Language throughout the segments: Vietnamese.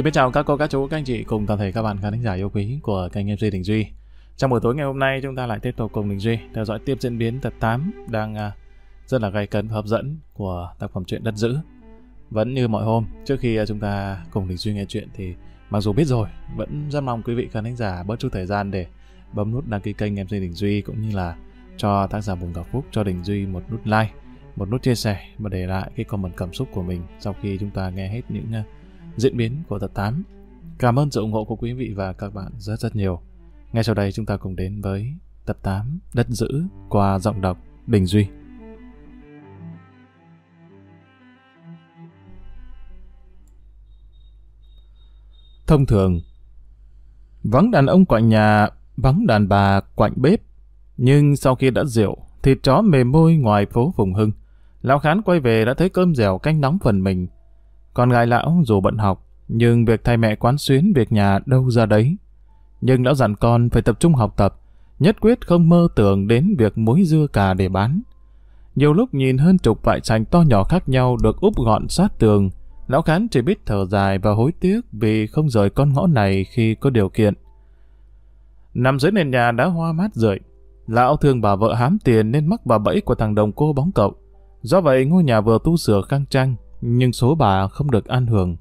Xin biết chào các cô, các chú, các anh chị cùng toàn thể các bạn khán giả yêu quý của kênh MC Đình Duy. Trong buổi tối ngày hôm nay chúng ta lại tiếp tục cùng Đình Duy theo dõi tiếp diễn biến tập 8 đang à, rất là gay cấn và hấp dẫn của tác phẩm truyện Đất Dữ. Vẫn như mọi hôm, trước khi à, chúng ta cùng Đình Duy nghe chuyện thì mặc dù biết rồi, vẫn rất mong quý vị khán giả bớt chút thời gian để bấm nút đăng ký kênh MC Đình Duy cũng như là cho tác giả Bùng Cả Phúc cho Đình Duy một nút like, một nút chia sẻ và để lại cái comment cảm xúc của mình sau khi chúng ta nghe hết những uh, diễn biến của tập 8. Cảm ơn sự ủng hộ của quý vị và các bạn rất rất nhiều. Ngay sau đây chúng ta cùng đến với tập 8 Đất giữ qua giọng đọc Đình Duy. Thông thường, vắng đàn ông quạnh nhà, vắng đàn bà quạnh bếp. Nhưng sau khi đã rượu, thịt chó mềm môi ngoài phố Phùng Hưng, Lão Khán quay về đã thấy cơm dẻo canh nóng phần mình, con gái lão dù bận học, nhưng việc thầy mẹ quán xuyến việc nhà đâu ra đấy. Nhưng lão dặn con phải tập trung học tập, nhất quyết không mơ tưởng đến việc muối dưa cà để bán. Nhiều lúc nhìn hơn chục vại sành to nhỏ khác nhau được úp gọn sát tường, lão khán chỉ biết thở dài và hối tiếc vì không rời con ngõ này khi có điều kiện. Nằm dưới nền nhà đã hoa mát rượi, lão thương bà vợ hám tiền nên mắc bà bẫy của thằng đồng cô bóng cậu. Do vậy ngôi nhà vừa tu sửa khang trang, nhưng số bà không được an hưởng.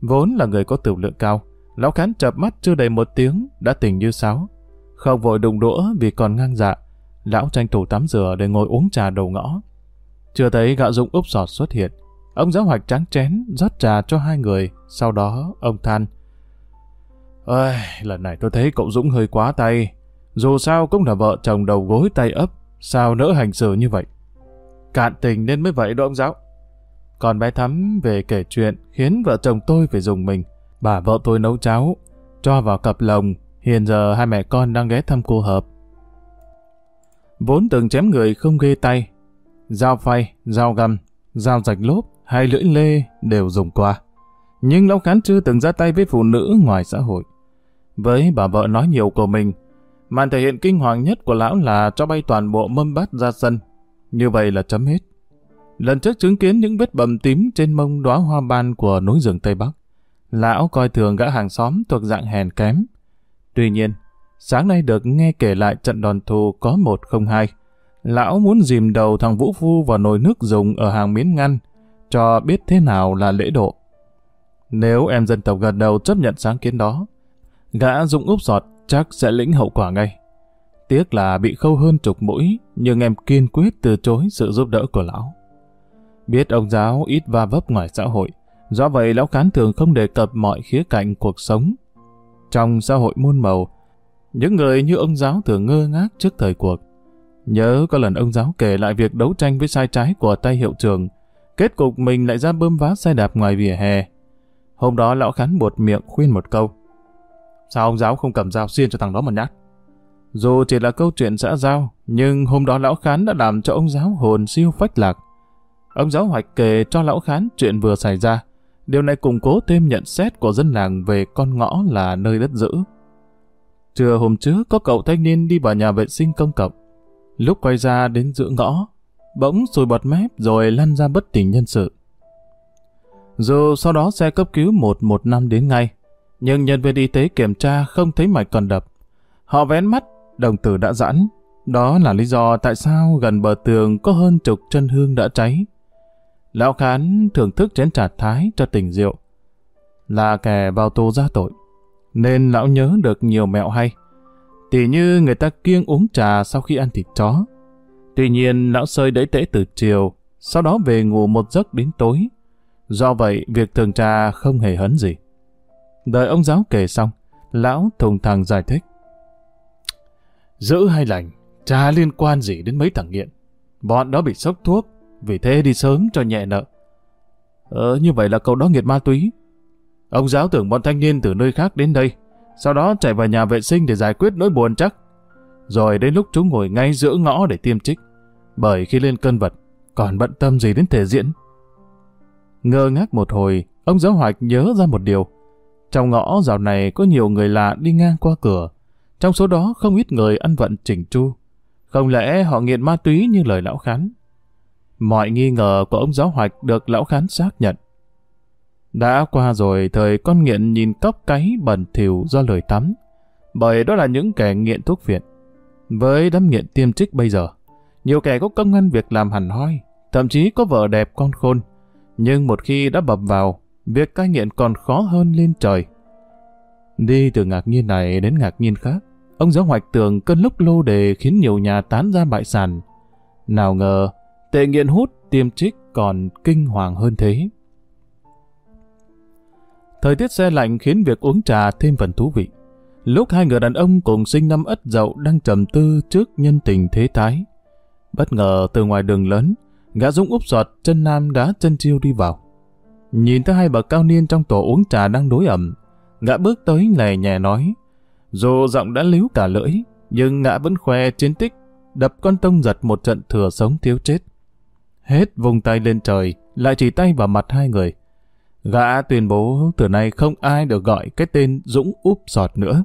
Vốn là người có tiểu lượng cao, lão khán chập mắt chưa đầy một tiếng đã tỉnh như sáo. Không vội đụng đũa vì còn ngang dạ, lão tranh thủ tắm rửa để ngồi uống trà đầu ngõ. Chưa thấy gạo dụng úp sọt xuất hiện, ông giáo hoạch trắng chén rót trà cho hai người, sau đó ông than. Ơi, lần này tôi thấy cậu Dũng hơi quá tay, dù sao cũng là vợ chồng đầu gối tay ấp, sao nỡ hành xử như vậy? Cạn tình nên mới vậy đó ông giáo. Còn bé Thắm về kể chuyện khiến vợ chồng tôi phải dùng mình. Bà vợ tôi nấu cháo, cho vào cặp lồng, hiện giờ hai mẹ con đang ghé thăm cô Hợp. Vốn từng chém người không ghê tay, dao phay, dao găm, dao rạch lốp hay lưỡi lê đều dùng qua. Nhưng Lão Khán chưa từng ra tay với phụ nữ ngoài xã hội. Với bà vợ nói nhiều của mình, màn thể hiện kinh hoàng nhất của lão là cho bay toàn bộ mâm bát ra sân. Như vậy là chấm hết. Lần trước chứng kiến những vết bầm tím trên mông đóa hoa ban của núi rừng Tây Bắc, lão coi thường gã hàng xóm thuộc dạng hèn kém. Tuy nhiên, sáng nay được nghe kể lại trận đòn thù có một không hai, lão muốn dìm đầu thằng Vũ Phu vào nồi nước dùng ở hàng miến ngăn, cho biết thế nào là lễ độ. Nếu em dân tộc gần đầu chấp nhận sáng kiến đó, gã dụng úp giọt chắc sẽ lĩnh hậu quả ngay. Tiếc là bị khâu hơn chục mũi, nhưng em kiên quyết từ chối sự giúp đỡ của lão. Biết ông giáo ít va vấp ngoài xã hội, do vậy lão khán thường không đề cập mọi khía cạnh cuộc sống. Trong xã hội muôn màu, những người như ông giáo thường ngơ ngác trước thời cuộc. Nhớ có lần ông giáo kể lại việc đấu tranh với sai trái của tay hiệu trường, kết cục mình lại ra bơm vá xe đạp ngoài vỉa hè. Hôm đó lão khán buột miệng khuyên một câu. Sao ông giáo không cầm dao xiên cho thằng đó một nhát? Dù chỉ là câu chuyện xã giao, nhưng hôm đó lão khán đã làm cho ông giáo hồn siêu phách lạc. Ông giáo hoạch kể cho lão khán chuyện vừa xảy ra. Điều này củng cố thêm nhận xét của dân làng về con ngõ là nơi đất giữ. Trưa hôm trước có cậu thanh niên đi vào nhà vệ sinh công cộng. Lúc quay ra đến giữa ngõ, bỗng sùi bọt mép rồi lăn ra bất tỉnh nhân sự. Dù sau đó xe cấp cứu 115 đến ngay, nhưng nhân viên y tế kiểm tra không thấy mạch còn đập. Họ vén mắt, đồng tử đã giãn. Đó là lý do tại sao gần bờ tường có hơn chục chân hương đã cháy. Lão Khán thưởng thức chén trà thái cho tình rượu. Là kẻ vào tù ra tội, nên lão nhớ được nhiều mẹo hay. Tỉ như người ta kiêng uống trà sau khi ăn thịt chó. Tuy nhiên lão sơi đẩy tễ từ chiều, sau đó về ngủ một giấc đến tối. Do vậy, việc thường trà không hề hấn gì. Đợi ông giáo kể xong, lão thùng thẳng giải thích. Giữ hay lành, trà liên quan gì đến mấy thằng nghiện. Bọn đó bị sốc thuốc, vì thế đi sớm cho nhẹ nợ. Ờ, như vậy là cậu đó nghiệt ma túy. Ông giáo tưởng bọn thanh niên từ nơi khác đến đây, sau đó chạy vào nhà vệ sinh để giải quyết nỗi buồn chắc. Rồi đến lúc chúng ngồi ngay giữa ngõ để tiêm trích, bởi khi lên cân vật, còn bận tâm gì đến thể diễn. Ngơ ngác một hồi, ông giáo hoạch nhớ ra một điều. Trong ngõ dạo này có nhiều người lạ đi ngang qua cửa, trong số đó không ít người ăn vận chỉnh chu. Không lẽ họ nghiện ma túy như lời lão khán? Mọi nghi ngờ của ông giáo hoạch được lão khán xác nhận. Đã qua rồi thời con nghiện nhìn cốc cái bẩn thỉu do lời tắm, bởi đó là những kẻ nghiện thuốc phiện. Với đám nghiện tiêm trích bây giờ, nhiều kẻ có công ăn việc làm hẳn hoi, thậm chí có vợ đẹp con khôn. Nhưng một khi đã bập vào, việc cai nghiện còn khó hơn lên trời. Đi từ ngạc nhiên này đến ngạc nhiên khác, ông giáo hoạch tưởng cơn lúc lô đề khiến nhiều nhà tán ra bại sản. Nào ngờ, tệ nghiện hút tiêm trích còn kinh hoàng hơn thế. Thời tiết xe lạnh khiến việc uống trà thêm phần thú vị. Lúc hai người đàn ông cùng sinh năm ất dậu đang trầm tư trước nhân tình thế thái. Bất ngờ từ ngoài đường lớn, gã Dũng úp sọt chân nam đá chân chiêu đi vào. Nhìn thấy hai bậc cao niên trong tổ uống trà đang đối ẩm, gã bước tới lè nhẹ nói. Dù giọng đã líu cả lưỡi, nhưng gã vẫn khoe chiến tích, đập con tông giật một trận thừa sống thiếu chết. Hết vùng tay lên trời, lại chỉ tay vào mặt hai người. Gã tuyên bố từ nay không ai được gọi cái tên Dũng úp sọt nữa.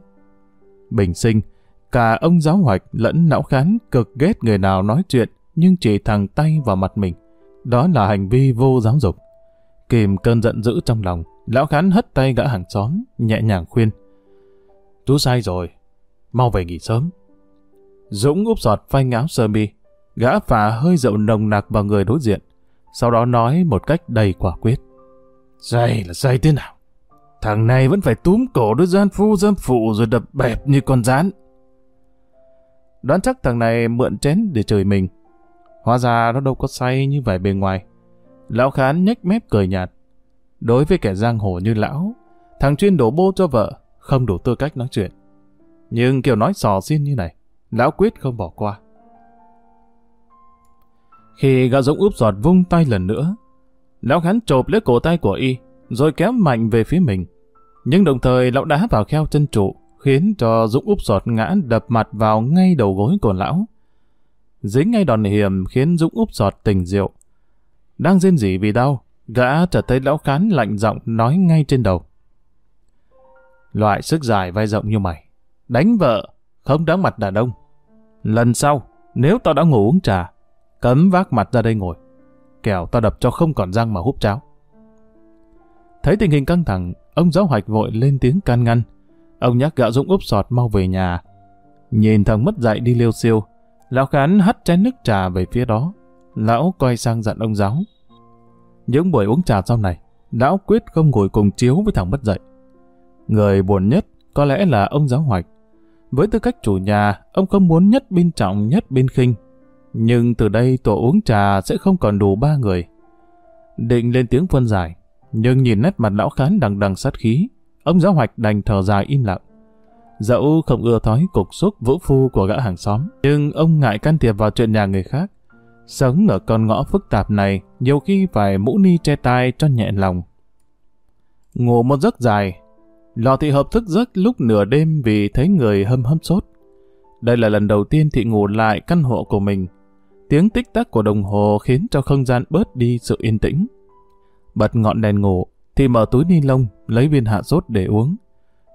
Bình sinh, cả ông giáo hoạch lẫn não khán cực ghét người nào nói chuyện nhưng chỉ thẳng tay vào mặt mình. Đó là hành vi vô giáo dục. Kìm cơn giận dữ trong lòng, lão khán hất tay gã hàng xóm, nhẹ nhàng khuyên. Chú sai rồi, mau về nghỉ sớm. Dũng úp sọt phanh áo sơ mi, gã phả hơi rượu nồng nặc vào người đối diện, sau đó nói một cách đầy quả quyết. Say là say thế nào? Thằng này vẫn phải túm cổ đứa gian phu dâm phụ rồi đập bẹp như con rán. Đoán chắc thằng này mượn chén để chửi mình. Hóa ra nó đâu có say như vẻ bề ngoài. Lão Khán nhếch mép cười nhạt. Đối với kẻ giang hồ như lão, thằng chuyên đổ bô cho vợ, không đủ tư cách nói chuyện. Nhưng kiểu nói sò xiên như này, lão quyết không bỏ qua. Khi gã Dũng úp giọt vung tay lần nữa, lão Khán chộp lấy cổ tay của y, rồi kéo mạnh về phía mình. Nhưng đồng thời lão đá vào kheo chân trụ, khiến cho Dũng úp giọt ngã đập mặt vào ngay đầu gối của lão. Dính ngay đòn hiểm khiến Dũng úp giọt tỉnh rượu. Đang rên rỉ vì đau, gã trở thấy lão khán lạnh giọng nói ngay trên đầu. Loại sức dài vai rộng như mày, đánh vợ, không đáng mặt đàn ông. Lần sau, nếu tao đã ngủ uống trà, cấm vác mặt ra đây ngồi. Kẻo ta đập cho không còn răng mà húp cháo. Thấy tình hình căng thẳng, ông giáo hoạch vội lên tiếng can ngăn. Ông nhắc gạo Dũng úp sọt mau về nhà. Nhìn thằng mất dạy đi liêu siêu, lão khán hắt chén nước trà về phía đó. Lão quay sang dặn ông giáo. Những buổi uống trà sau này, lão quyết không ngồi cùng chiếu với thằng mất dạy. Người buồn nhất có lẽ là ông giáo hoạch. Với tư cách chủ nhà, ông không muốn nhất bên trọng nhất bên khinh. Nhưng từ đây tổ uống trà sẽ không còn đủ ba người. Định lên tiếng phân giải, nhưng nhìn nét mặt lão khán đằng đằng sát khí, ông giáo hoạch đành thở dài im lặng. Dẫu không ưa thói cục xúc vũ phu của gã hàng xóm, nhưng ông ngại can thiệp vào chuyện nhà người khác. Sống ở con ngõ phức tạp này, nhiều khi phải mũ ni che tai cho nhẹ lòng. Ngủ một giấc dài, lò thị hợp thức giấc lúc nửa đêm vì thấy người hâm hâm sốt. Đây là lần đầu tiên thị ngủ lại căn hộ của mình. Tiếng tích tắc của đồng hồ khiến cho không gian bớt đi sự yên tĩnh. Bật ngọn đèn ngủ, thì mở túi ni lông, lấy viên hạ sốt để uống.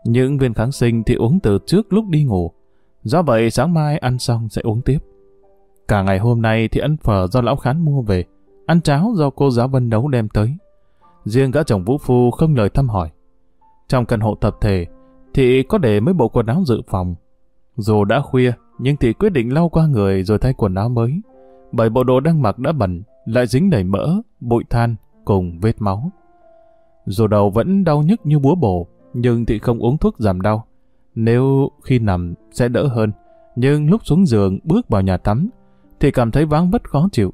Những viên kháng sinh thì uống từ trước lúc đi ngủ. Do vậy sáng mai ăn xong sẽ uống tiếp. Cả ngày hôm nay thì ăn phở do lão khán mua về, ăn cháo do cô giáo Vân nấu đem tới. Riêng gã chồng Vũ Phu không lời thăm hỏi. Trong căn hộ tập thể thì có để mấy bộ quần áo dự phòng. Dù đã khuya, nhưng thì quyết định lau qua người rồi thay quần áo mới. Bởi bộ đồ đang mặc đã bẩn, lại dính đầy mỡ, bụi than cùng vết máu. Dù đầu vẫn đau nhức như búa bổ, nhưng thị không uống thuốc giảm đau. Nếu khi nằm sẽ đỡ hơn, nhưng lúc xuống giường bước vào nhà tắm, thì cảm thấy váng vất khó chịu.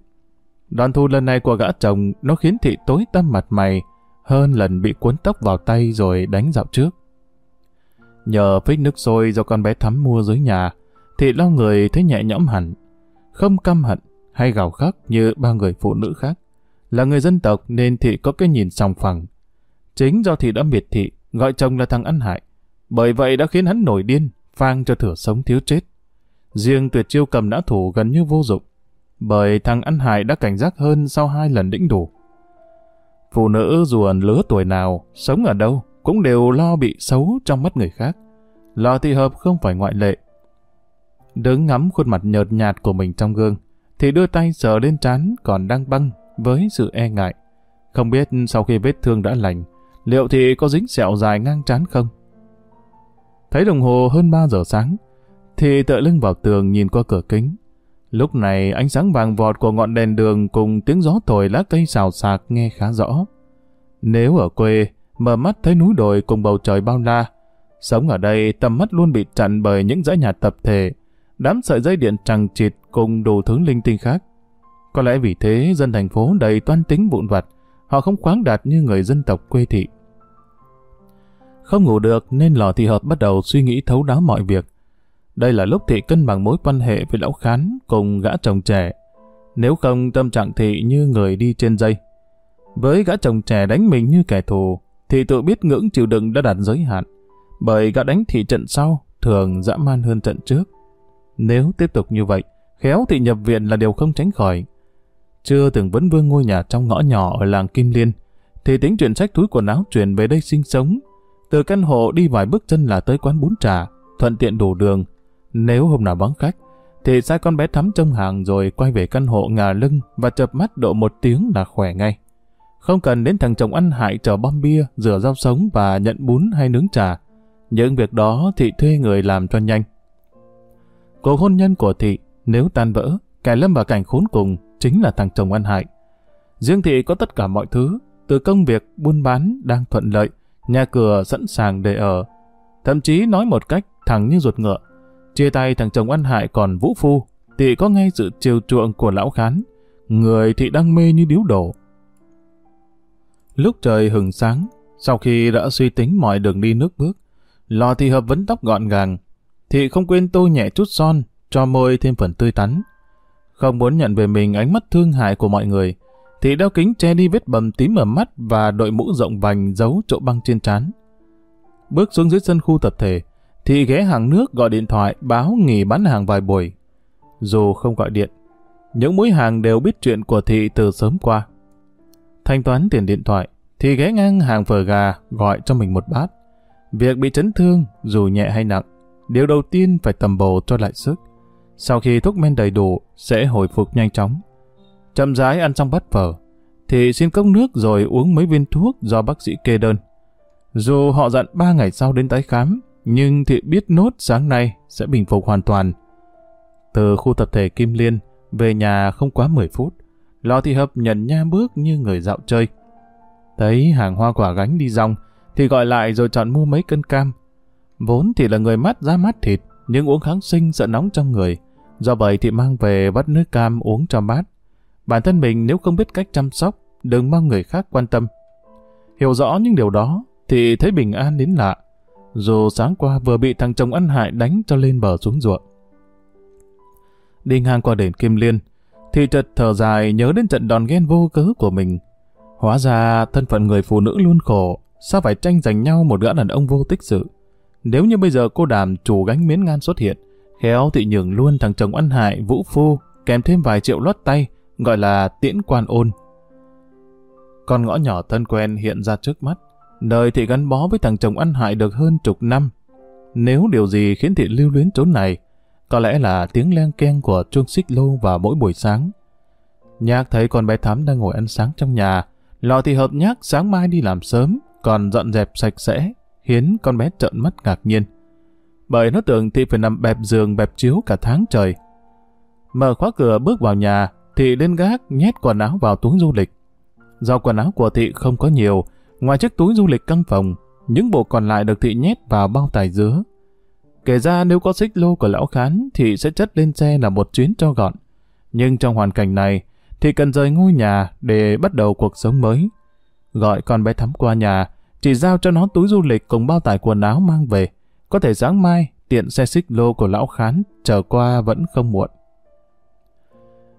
Đoàn thu lần này của gã chồng nó khiến thị tối tăm mặt mày hơn lần bị cuốn tóc vào tay rồi đánh dạo trước. Nhờ phích nước sôi do con bé thắm mua dưới nhà, thị lo người thấy nhẹ nhõm hẳn, không căm hận hay gào khóc như ba người phụ nữ khác. Là người dân tộc nên thị có cái nhìn sòng phẳng. Chính do thị đã miệt thị, gọi chồng là thằng ăn hại. Bởi vậy đã khiến hắn nổi điên, phang cho thửa sống thiếu chết. Riêng tuyệt chiêu cầm nã thủ gần như vô dụng, bởi thằng ăn hại đã cảnh giác hơn sau hai lần đĩnh đủ. Phụ nữ dù ở lứa tuổi nào, sống ở đâu, cũng đều lo bị xấu trong mắt người khác. Lò thị hợp không phải ngoại lệ. Đứng ngắm khuôn mặt nhợt nhạt của mình trong gương, thì đưa tay sờ lên trán còn đang băng với sự e ngại. Không biết sau khi vết thương đã lành, liệu thì có dính sẹo dài ngang trán không? Thấy đồng hồ hơn 3 giờ sáng, thì tựa lưng vào tường nhìn qua cửa kính. Lúc này ánh sáng vàng vọt của ngọn đèn đường cùng tiếng gió thổi lá cây xào xạc nghe khá rõ. Nếu ở quê, mở mắt thấy núi đồi cùng bầu trời bao la, sống ở đây tầm mắt luôn bị chặn bởi những dãy nhà tập thể, đám sợi dây điện chằng chịt cùng đồ thứ linh tinh khác. Có lẽ vì thế dân thành phố đầy toan tính vụn vặt, họ không khoáng đạt như người dân tộc quê thị. Không ngủ được nên lò thị hợp bắt đầu suy nghĩ thấu đáo mọi việc. Đây là lúc thị cân bằng mối quan hệ với lão khán cùng gã chồng trẻ. Nếu không tâm trạng thị như người đi trên dây. Với gã chồng trẻ đánh mình như kẻ thù, thị tự biết ngưỡng chịu đựng đã đạt giới hạn. Bởi gã đánh thị trận sau thường dã man hơn trận trước. Nếu tiếp tục như vậy, khéo thì nhập viện là điều không tránh khỏi. Chưa từng vấn vương ngôi nhà trong ngõ nhỏ ở làng Kim Liên, thì tính chuyện sách túi quần áo chuyển về đây sinh sống. Từ căn hộ đi vài bước chân là tới quán bún trà, thuận tiện đủ đường. Nếu hôm nào vắng khách, thì sai con bé thắm trong hàng rồi quay về căn hộ ngả lưng và chập mắt độ một tiếng là khỏe ngay. Không cần đến thằng chồng ăn hại chở bom bia, rửa rau sống và nhận bún hay nướng trà. Những việc đó thì thuê người làm cho nhanh. Cuộc hôn nhân của thị, nếu tan vỡ, kẻ lâm vào cảnh khốn cùng chính là thằng chồng ăn hại. Riêng thị có tất cả mọi thứ, từ công việc, buôn bán đang thuận lợi, nhà cửa sẵn sàng để ở. Thậm chí nói một cách thẳng như ruột ngựa. Chia tay thằng chồng ăn hại còn vũ phu, thị có ngay sự chiều chuộng của lão khán. Người thị đang mê như điếu đổ. Lúc trời hừng sáng, sau khi đã suy tính mọi đường đi nước bước, lò thị hợp vấn tóc gọn gàng, thị không quên tô nhẹ chút son, cho môi thêm phần tươi tắn. Không muốn nhận về mình ánh mắt thương hại của mọi người, thị đeo kính che đi vết bầm tím ở mắt và đội mũ rộng vành giấu chỗ băng trên trán. Bước xuống dưới sân khu tập thể, thị ghé hàng nước gọi điện thoại báo nghỉ bán hàng vài buổi. Dù không gọi điện, những mũi hàng đều biết chuyện của thị từ sớm qua. Thanh toán tiền điện thoại, thì ghé ngang hàng phở gà gọi cho mình một bát. Việc bị chấn thương, dù nhẹ hay nặng, điều đầu tiên phải tầm bổ cho lại sức. Sau khi thuốc men đầy đủ, sẽ hồi phục nhanh chóng. Chậm rãi ăn xong bát phở, thì xin cốc nước rồi uống mấy viên thuốc do bác sĩ kê đơn. Dù họ dặn 3 ngày sau đến tái khám, nhưng thị biết nốt sáng nay sẽ bình phục hoàn toàn. Từ khu tập thể Kim Liên, về nhà không quá 10 phút, Lò thị hợp nhận nha bước như người dạo chơi. Thấy hàng hoa quả gánh đi rong, thì gọi lại rồi chọn mua mấy cân cam. Vốn thì là người mắt ra mắt thịt, nhưng uống kháng sinh sợ nóng trong người. Do vậy thì mang về vắt nước cam uống cho mát. Bản thân mình nếu không biết cách chăm sóc, đừng mong người khác quan tâm. Hiểu rõ những điều đó, thì thấy bình an đến lạ. Dù sáng qua vừa bị thằng chồng ăn hại đánh cho lên bờ xuống ruộng. Đi ngang qua đền Kim Liên, thì chợt thở dài nhớ đến trận đòn ghen vô cớ của mình. Hóa ra thân phận người phụ nữ luôn khổ, sao phải tranh giành nhau một gã đàn ông vô tích sự. Nếu như bây giờ cô đàm chủ gánh miến ngan xuất hiện, khéo thị nhường luôn thằng chồng ăn hại vũ phu, kèm thêm vài triệu lót tay, gọi là tiễn quan ôn. Con ngõ nhỏ thân quen hiện ra trước mắt, đời thị gắn bó với thằng chồng ăn hại được hơn chục năm. Nếu điều gì khiến thị lưu luyến chốn này, có lẽ là tiếng len keng của chuông xích lô vào mỗi buổi sáng. Nhạc thấy con bé Thắm đang ngồi ăn sáng trong nhà, lò thì hợp nhác sáng mai đi làm sớm, còn dọn dẹp sạch sẽ, khiến con bé trợn mắt ngạc nhiên. Bởi nó tưởng thị phải nằm bẹp giường bẹp chiếu cả tháng trời. Mở khóa cửa bước vào nhà, thị lên gác nhét quần áo vào túi du lịch. Do quần áo của thị không có nhiều, ngoài chiếc túi du lịch căn phòng, những bộ còn lại được thị nhét vào bao tài dứa. Kể ra nếu có xích lô của lão khán thì sẽ chất lên xe là một chuyến cho gọn. Nhưng trong hoàn cảnh này thì cần rời ngôi nhà để bắt đầu cuộc sống mới. Gọi con bé thắm qua nhà, chỉ giao cho nó túi du lịch cùng bao tải quần áo mang về. Có thể sáng mai tiện xe xích lô của lão khán trở qua vẫn không muộn.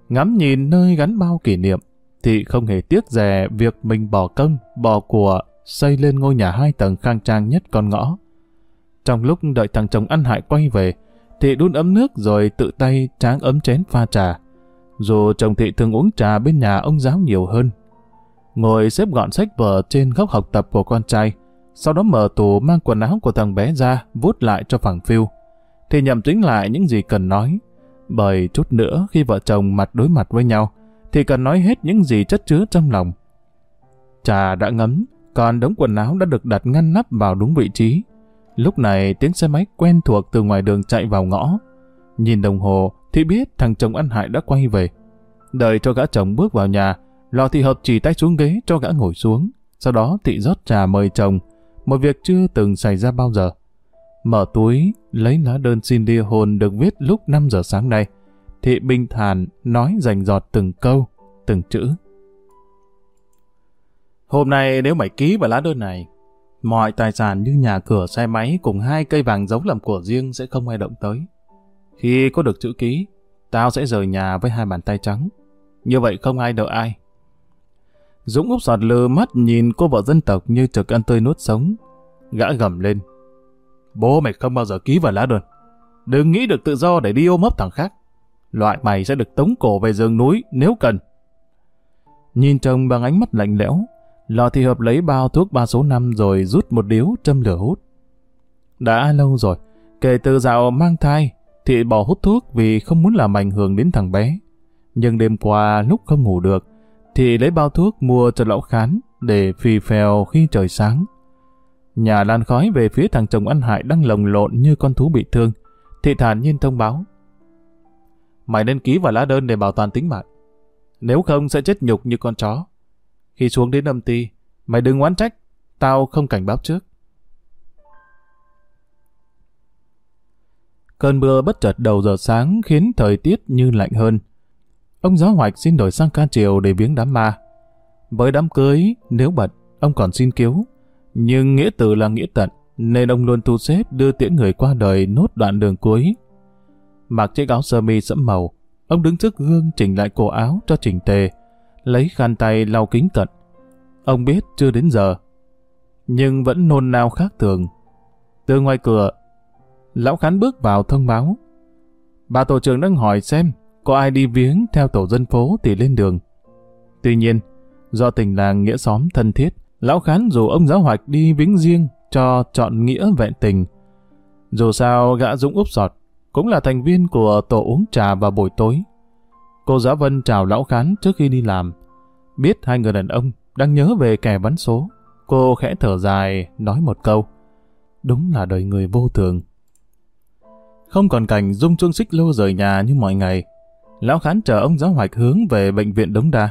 Ngắm nhìn nơi gắn bao kỷ niệm thì không hề tiếc rẻ việc mình bỏ công, bỏ của xây lên ngôi nhà hai tầng khang trang nhất con ngõ. Trong lúc đợi thằng chồng ăn hại quay về, thị đun ấm nước rồi tự tay tráng ấm chén pha trà. Dù chồng thị thường uống trà bên nhà ông giáo nhiều hơn. Ngồi xếp gọn sách vở trên góc học tập của con trai, sau đó mở tủ mang quần áo của thằng bé ra, vút lại cho phẳng phiu. Thì nhầm tính lại những gì cần nói. Bởi chút nữa khi vợ chồng mặt đối mặt với nhau, thì cần nói hết những gì chất chứa trong lòng. Trà đã ngấm, còn đống quần áo đã được đặt ngăn nắp vào đúng vị trí. Lúc này tiếng xe máy quen thuộc từ ngoài đường chạy vào ngõ. Nhìn đồng hồ thì biết thằng chồng ăn hại đã quay về. Đợi cho gã chồng bước vào nhà, lò thị hợp chỉ tay xuống ghế cho gã ngồi xuống. Sau đó thị rót trà mời chồng, một việc chưa từng xảy ra bao giờ. Mở túi, lấy lá đơn xin ly hôn được viết lúc 5 giờ sáng nay. Thị bình thản nói rành giọt từng câu, từng chữ. Hôm nay nếu mày ký vào lá đơn này, mọi tài sản như nhà cửa, xe máy cùng hai cây vàng giống làm của riêng sẽ không ai động tới. Khi có được chữ ký, tao sẽ rời nhà với hai bàn tay trắng. Như vậy không ai đợi ai. Dũng úp sọt lơ mắt nhìn cô vợ dân tộc như trực ăn tươi nuốt sống. Gã gầm lên. Bố mày không bao giờ ký vào lá đơn. Đừng nghĩ được tự do để đi ôm ấp thằng khác. Loại mày sẽ được tống cổ về rừng núi nếu cần. Nhìn chồng bằng ánh mắt lạnh lẽo, lò thị hợp lấy bao thuốc ba số năm rồi rút một điếu châm lửa hút. Đã lâu rồi, kể từ dạo mang thai, thị bỏ hút thuốc vì không muốn làm ảnh hưởng đến thằng bé. Nhưng đêm qua lúc không ngủ được, thì lấy bao thuốc mua cho lão khán để phì phèo khi trời sáng. Nhà lan khói về phía thằng chồng ăn hại đang lồng lộn như con thú bị thương. Thì thản nhiên thông báo. Mày nên ký vào lá đơn để bảo toàn tính mạng. Nếu không sẽ chết nhục như con chó. Khi xuống đến âm ty, mày đừng oán trách. Tao không cảnh báo trước. Cơn mưa bất chợt đầu giờ sáng khiến thời tiết như lạnh hơn. Ông giáo hoạch xin đổi sang ca chiều để viếng đám ma. Với đám cưới, nếu bật, ông còn xin cứu. Nhưng nghĩa tử là nghĩa tận, nên ông luôn thu xếp đưa tiễn người qua đời nốt đoạn đường cuối. Mặc chiếc áo sơ mi sẫm màu, ông đứng trước gương chỉnh lại cổ áo cho chỉnh tề, lấy khăn tay lau kính cận. Ông biết chưa đến giờ, nhưng vẫn nôn nao khác thường. Từ ngoài cửa, lão khán bước vào thông báo. Bà tổ trưởng đang hỏi xem có ai đi viếng theo tổ dân phố thì lên đường. Tuy nhiên, do tình làng nghĩa xóm thân thiết, lão khán dù ông giáo hoạch đi viếng riêng cho chọn nghĩa vẹn tình. Dù sao gã Dũng úp sọt cũng là thành viên của tổ uống trà vào buổi tối. Cô giáo Vân chào lão khán trước khi đi làm. Biết hai người đàn ông đang nhớ về kẻ bắn số. Cô khẽ thở dài, nói một câu. Đúng là đời người vô thường. Không còn cảnh dung chuông xích lô rời nhà như mọi ngày. Lão khán chờ ông giáo hoạch hướng về bệnh viện Đống Đa,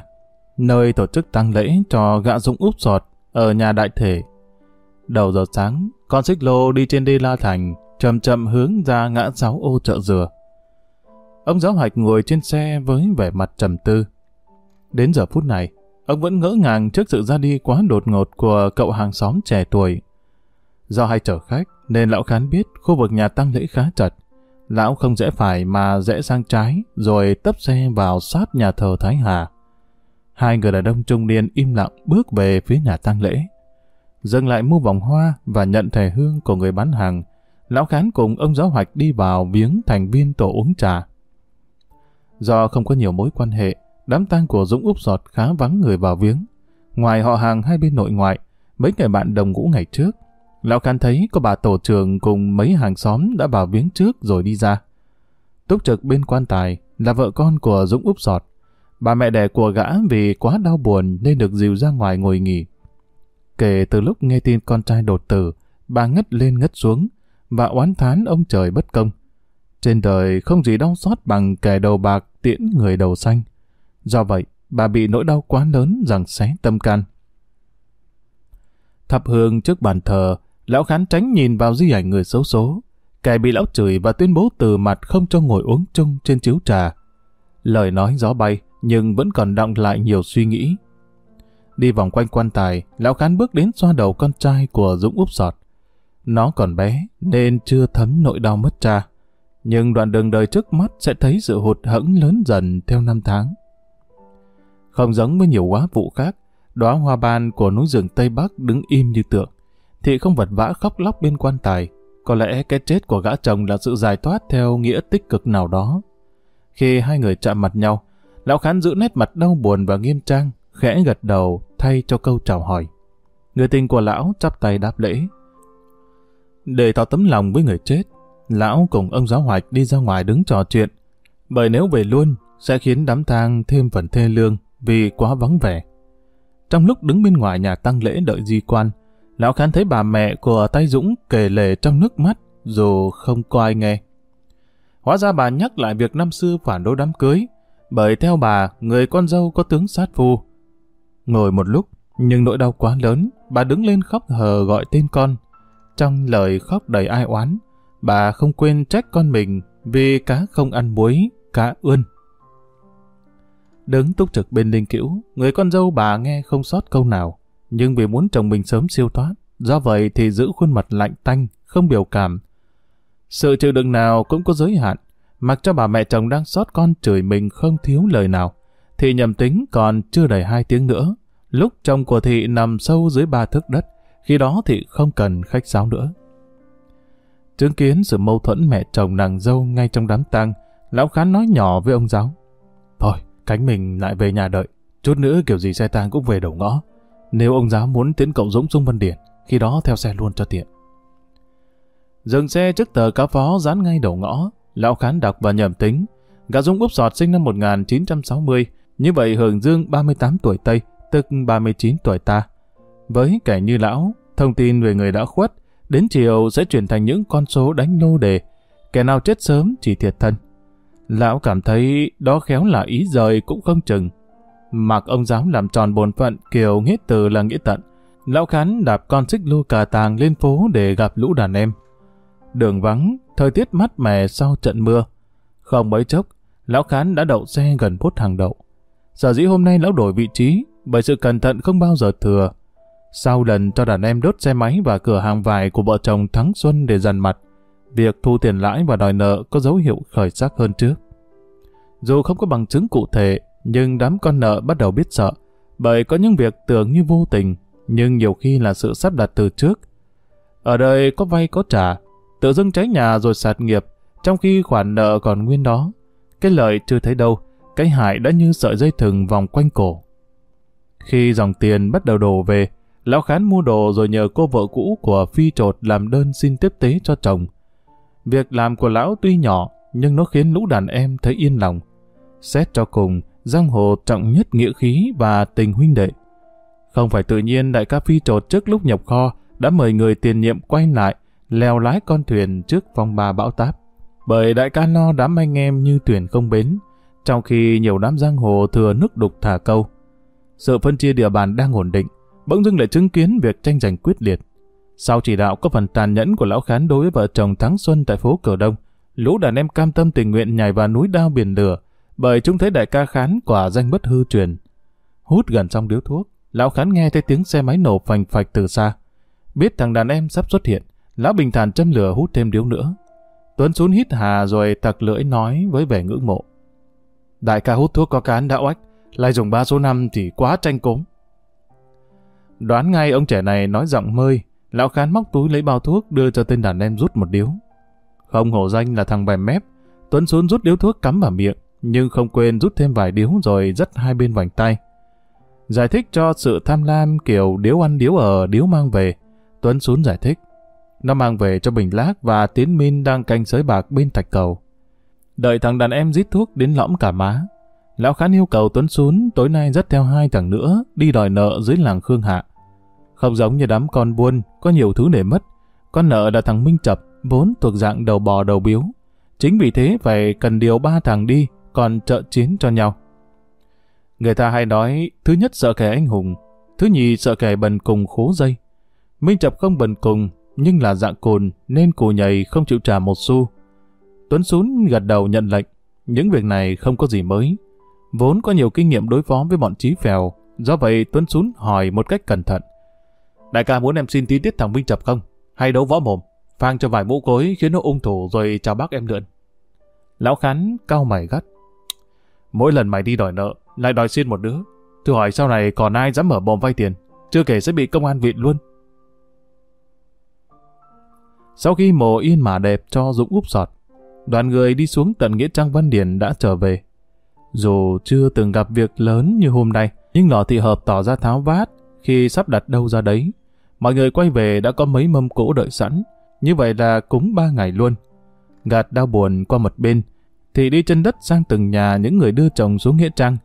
nơi tổ chức tăng lễ cho gã Dũng úp sọt ở nhà đại thể. Đầu giờ sáng, con xích lô đi trên đê La Thành, chậm chậm hướng ra ngã sáu ô chợ dừa. Ông giáo hoạch ngồi trên xe với vẻ mặt trầm tư. Đến giờ phút này, ông vẫn ngỡ ngàng trước sự ra đi quá đột ngột của cậu hàng xóm trẻ tuổi. Do hay chở khách, nên lão khán biết khu vực nhà tăng lễ khá chật. Lão không rẽ phải mà rẽ sang trái, rồi tấp xe vào sát nhà thờ Thái Hà. Hai người đàn ông trung niên im lặng bước về phía nhà tang lễ. Dừng lại mua vòng hoa và nhận thẻ hương của người bán hàng. Lão Khán cùng ông giáo hoạch đi vào viếng thành viên tổ uống trà. Do không có nhiều mối quan hệ, đám tang của Dũng Úp giọt khá vắng người vào viếng. Ngoài họ hàng hai bên nội ngoại, mấy người bạn đồng ngũ ngày trước, Lão Khán thấy có bà tổ trưởng cùng mấy hàng xóm đã vào viếng trước rồi đi ra. Túc trực bên quan tài là vợ con của Dũng Úp Sọt. Bà mẹ đẻ của gã vì quá đau buồn nên được dìu ra ngoài ngồi nghỉ. Kể từ lúc nghe tin con trai đột tử, bà ngất lên ngất xuống và oán thán ông trời bất công. Trên đời không gì đau xót bằng kẻ đầu bạc tiễn người đầu xanh. Do vậy, bà bị nỗi đau quá lớn rằng xé tâm can. Thắp hương trước bàn thờ, lão khán tránh nhìn vào di ảnh người xấu số. Kẻ bị lão chửi và tuyên bố từ mặt không cho ngồi uống chung trên chiếu trà. Lời nói gió bay, nhưng vẫn còn đọng lại nhiều suy nghĩ. Đi vòng quanh quan tài, lão khán bước đến xoa đầu con trai của Dũng úp sọt. Nó còn bé, nên chưa thấm nỗi đau mất cha. Nhưng đoạn đường đời trước mắt sẽ thấy sự hụt hẫng lớn dần theo năm tháng. Không giống với nhiều quá vụ khác, đóa hoa ban của núi rừng Tây Bắc đứng im như tượng thì không vật vã khóc lóc bên quan tài. Có lẽ cái chết của gã chồng là sự giải thoát theo nghĩa tích cực nào đó. Khi hai người chạm mặt nhau, Lão Khán giữ nét mặt đau buồn và nghiêm trang, khẽ gật đầu thay cho câu chào hỏi. Người tình của lão chắp tay đáp lễ. Để tỏ tấm lòng với người chết, lão cùng ông giáo hoạch đi ra ngoài đứng trò chuyện. Bởi nếu về luôn, sẽ khiến đám tang thêm phần thê lương vì quá vắng vẻ. trong lúc đứng bên ngoài nhà tăng lễ đợi di quan, lão khán thấy bà mẹ của tay Dũng kể lể trong nước mắt, dù không có ai nghe. Hóa ra bà nhắc lại việc năm xưa phản đối đám cưới, bởi theo bà, người con dâu có tướng sát phu. Ngồi một lúc, nhưng nỗi đau quá lớn, bà đứng lên khóc hờ gọi tên con. Trong lời khóc đầy ai oán, bà không quên trách con mình vì cá không ăn muối, cá ươn. Đứng túc trực bên linh cữu, người con dâu bà nghe không sót câu nào, nhưng vì muốn chồng mình sớm siêu thoát, do vậy thì giữ khuôn mặt lạnh tanh, không biểu cảm. Sự chịu đựng nào cũng có giới hạn, mặc cho bà mẹ chồng đang sót con chửi mình không thiếu lời nào, thì nhầm tính còn chưa đầy hai tiếng nữa. Lúc chồng của thị nằm sâu dưới ba thước đất, khi đó thị không cần khách sáo nữa. Chứng kiến sự mâu thuẫn mẹ chồng nàng dâu ngay trong đám tang, lão khán nói nhỏ với ông giáo. Thôi, cánh mình lại về nhà đợi, chút nữa kiểu gì xe tang cũng về đầu ngõ. Nếu ông giáo muốn tiến cậu Dũng xuống Vân Điển, khi đó theo xe luôn cho tiện. Dừng xe trước tờ cáo phó dán ngay đầu ngõ, lão khán đọc và nhầm tính. Gã Dũng úp sọt sinh năm 1960, như vậy hưởng dương 38 tuổi Tây, tức 39 tuổi ta. Với kẻ như lão, thông tin về người đã khuất, đến chiều sẽ chuyển thành những con số đánh lô đề. Kẻ nào chết sớm chỉ thiệt thân. Lão cảm thấy đó khéo là ý rời cũng không chừng. Mặc ông giáo làm tròn bổn phận kiểu nghĩa từ là nghĩa tận. Lão Khán đạp con xích lô cà tàng lên phố để gặp lũ đàn em. Đường vắng, thời tiết mát mẻ sau trận mưa. Không mấy chốc, Lão Khán đã đậu xe gần phút hàng đậu. Sở dĩ hôm nay lão đổi vị trí bởi sự cẩn thận không bao giờ thừa. Sau lần cho đàn em đốt xe máy và cửa hàng vải của vợ chồng Thắng Xuân để dằn mặt, việc thu tiền lãi và đòi nợ có dấu hiệu khởi sắc hơn trước. Dù không có bằng chứng cụ thể, nhưng đám con nợ bắt đầu biết sợ, bởi có những việc tưởng như vô tình, nhưng nhiều khi là sự sắp đặt từ trước. Ở đây có vay có trả, tự dưng cháy nhà rồi sạt nghiệp, trong khi khoản nợ còn nguyên đó. Cái lợi chưa thấy đâu, cái hại đã như sợi dây thừng vòng quanh cổ. Khi dòng tiền bắt đầu đổ về, lão khán mua đồ rồi nhờ cô vợ cũ của phi trột làm đơn xin tiếp tế cho chồng. Việc làm của lão tuy nhỏ, nhưng nó khiến lũ đàn em thấy yên lòng. Xét cho cùng, giang hồ trọng nhất nghĩa khí và tình huynh đệ. Không phải tự nhiên đại ca phi trột trước lúc nhập kho đã mời người tiền nhiệm quay lại, leo lái con thuyền trước phong ba bão táp. Bởi đại ca lo đám anh em như tuyển công bến, trong khi nhiều đám giang hồ thừa nước đục thả câu. Sự phân chia địa bàn đang ổn định, bỗng dưng lại chứng kiến việc tranh giành quyết liệt. Sau chỉ đạo có phần tàn nhẫn của lão khán đối với vợ chồng Thắng Xuân tại phố cửa Đông, lũ đàn em cam tâm tình nguyện nhảy vào núi đao biển lửa, bởi chúng thấy đại ca khán quả danh bất hư truyền. Hút gần xong điếu thuốc, lão khán nghe thấy tiếng xe máy nổ phành phạch từ xa. Biết thằng đàn em sắp xuất hiện, lão bình thản châm lửa hút thêm điếu nữa. Tuấn xuống hít hà rồi tặc lưỡi nói với vẻ ngưỡng mộ. Đại ca hút thuốc có cán đã oách, lại dùng ba số năm thì quá tranh cốm. Đoán ngay ông trẻ này nói giọng mơi, lão khán móc túi lấy bao thuốc đưa cho tên đàn em rút một điếu. Không hổ danh là thằng bè mép, Tuấn xuống rút điếu thuốc cắm vào miệng, nhưng không quên rút thêm vài điếu rồi dắt hai bên vành tay. Giải thích cho sự tham lam kiểu điếu ăn điếu ở điếu mang về, Tuấn xuống giải thích. Nó mang về cho Bình Lác và Tiến Minh đang canh sới bạc bên thạch cầu. Đợi thằng đàn em rít thuốc đến lõm cả má. Lão Khán yêu cầu Tuấn xuống tối nay dắt theo hai thằng nữa đi đòi nợ dưới làng Khương Hạ. Không giống như đám con buôn, có nhiều thứ để mất. Con nợ là thằng Minh Chập, vốn thuộc dạng đầu bò đầu biếu. Chính vì thế phải cần điều ba thằng đi, còn trợ chiến cho nhau. Người ta hay nói, thứ nhất sợ kẻ anh hùng, thứ nhì sợ kẻ bần cùng khố dây. Minh Chập không bần cùng, nhưng là dạng cồn nên cù nhầy không chịu trả một xu. Tuấn Sún gật đầu nhận lệnh, những việc này không có gì mới. Vốn có nhiều kinh nghiệm đối phó với bọn trí phèo, do vậy Tuấn Sún hỏi một cách cẩn thận. Đại ca muốn em xin tí tiết thằng Minh Chập không? Hay đấu võ mồm? Phang cho vài mũ cối khiến nó ung thủ rồi chào bác em lượn. Lão Khán cao mày gắt. Mỗi lần mày đi đòi nợ, lại đòi xin một đứa. Thử hỏi sau này còn ai dám mở bồm vay tiền, chưa kể sẽ bị công an vịn luôn. Sau khi mồ yên mà đẹp cho Dũng úp sọt, đoàn người đi xuống tận Nghĩa Trang Văn Điển đã trở về. Dù chưa từng gặp việc lớn như hôm nay, nhưng lò thị hợp tỏ ra tháo vát khi sắp đặt đâu ra đấy. Mọi người quay về đã có mấy mâm cỗ đợi sẵn, như vậy là cúng ba ngày luôn. Gạt đau buồn qua một bên, thì đi chân đất sang từng nhà những người đưa chồng xuống Nghĩa Trang,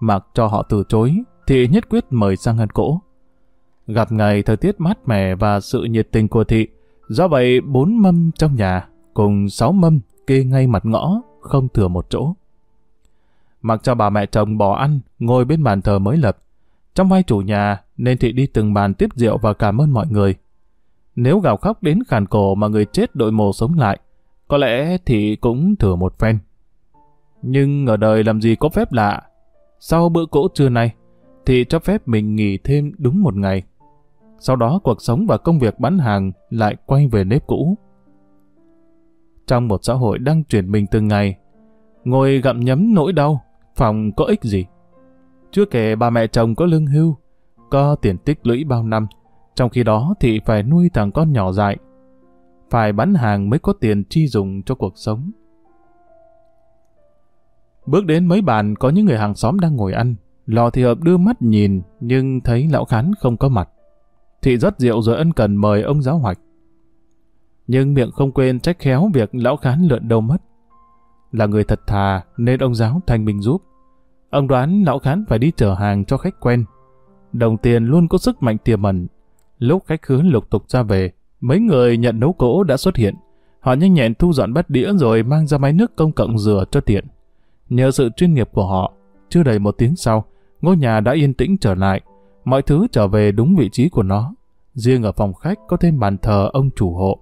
mặc cho họ từ chối, Thị nhất quyết mời sang ăn cỗ. Gặp ngày thời tiết mát mẻ và sự nhiệt tình của thị, do vậy bốn mâm trong nhà cùng sáu mâm kê ngay mặt ngõ, không thừa một chỗ. Mặc cho bà mẹ chồng bỏ ăn, ngồi bên bàn thờ mới lập. Trong vai chủ nhà, nên thị đi từng bàn tiếp rượu và cảm ơn mọi người. Nếu gào khóc đến khàn cổ mà người chết đội mồ sống lại, có lẽ thì cũng thừa một phen. Nhưng ở đời làm gì có phép lạ. Sau bữa cỗ trưa nay, thì cho phép mình nghỉ thêm đúng một ngày. Sau đó cuộc sống và công việc bán hàng lại quay về nếp cũ. Trong một xã hội đang chuyển mình từng ngày, ngồi gặm nhấm nỗi đau, phòng có ích gì. Chưa kể bà mẹ chồng có lương hưu, có tiền tích lũy bao năm, trong khi đó thì phải nuôi thằng con nhỏ dại. Phải bán hàng mới có tiền chi dùng cho cuộc sống. Bước đến mấy bàn có những người hàng xóm đang ngồi ăn. Lò thì hợp đưa mắt nhìn nhưng thấy lão khán không có mặt. Thị rất rượu rồi ân cần mời ông giáo hoạch. Nhưng miệng không quên trách khéo việc lão khán lượn đâu mất. Là người thật thà nên ông giáo thành mình giúp. Ông đoán lão khán phải đi chở hàng cho khách quen. Đồng tiền luôn có sức mạnh tiềm ẩn. Lúc khách khứa lục tục ra về, mấy người nhận nấu cỗ đã xuất hiện. Họ nhanh nhẹn thu dọn bát đĩa rồi mang ra máy nước công cộng rửa cho tiện. Nhờ sự chuyên nghiệp của họ, chưa đầy một tiếng sau, ngôi nhà đã yên tĩnh trở lại, mọi thứ trở về đúng vị trí của nó. Riêng ở phòng khách có thêm bàn thờ ông chủ hộ.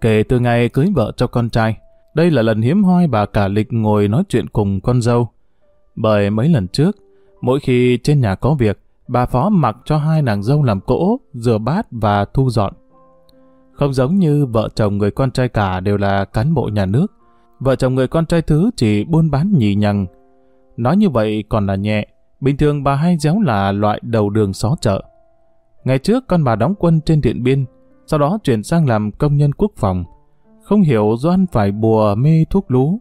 Kể từ ngày cưới vợ cho con trai, đây là lần hiếm hoi bà cả lịch ngồi nói chuyện cùng con dâu. Bởi mấy lần trước, mỗi khi trên nhà có việc, bà Phó mặc cho hai nàng dâu làm cỗ, rửa bát và thu dọn. Không giống như vợ chồng người con trai cả đều là cán bộ nhà nước, vợ chồng người con trai thứ chỉ buôn bán nhì nhằng. Nói như vậy còn là nhẹ, bình thường bà hay déo là loại đầu đường xó chợ. Ngày trước con bà đóng quân trên Điện Biên, sau đó chuyển sang làm công nhân quốc phòng. Không hiểu Doan phải bùa mê thuốc lú.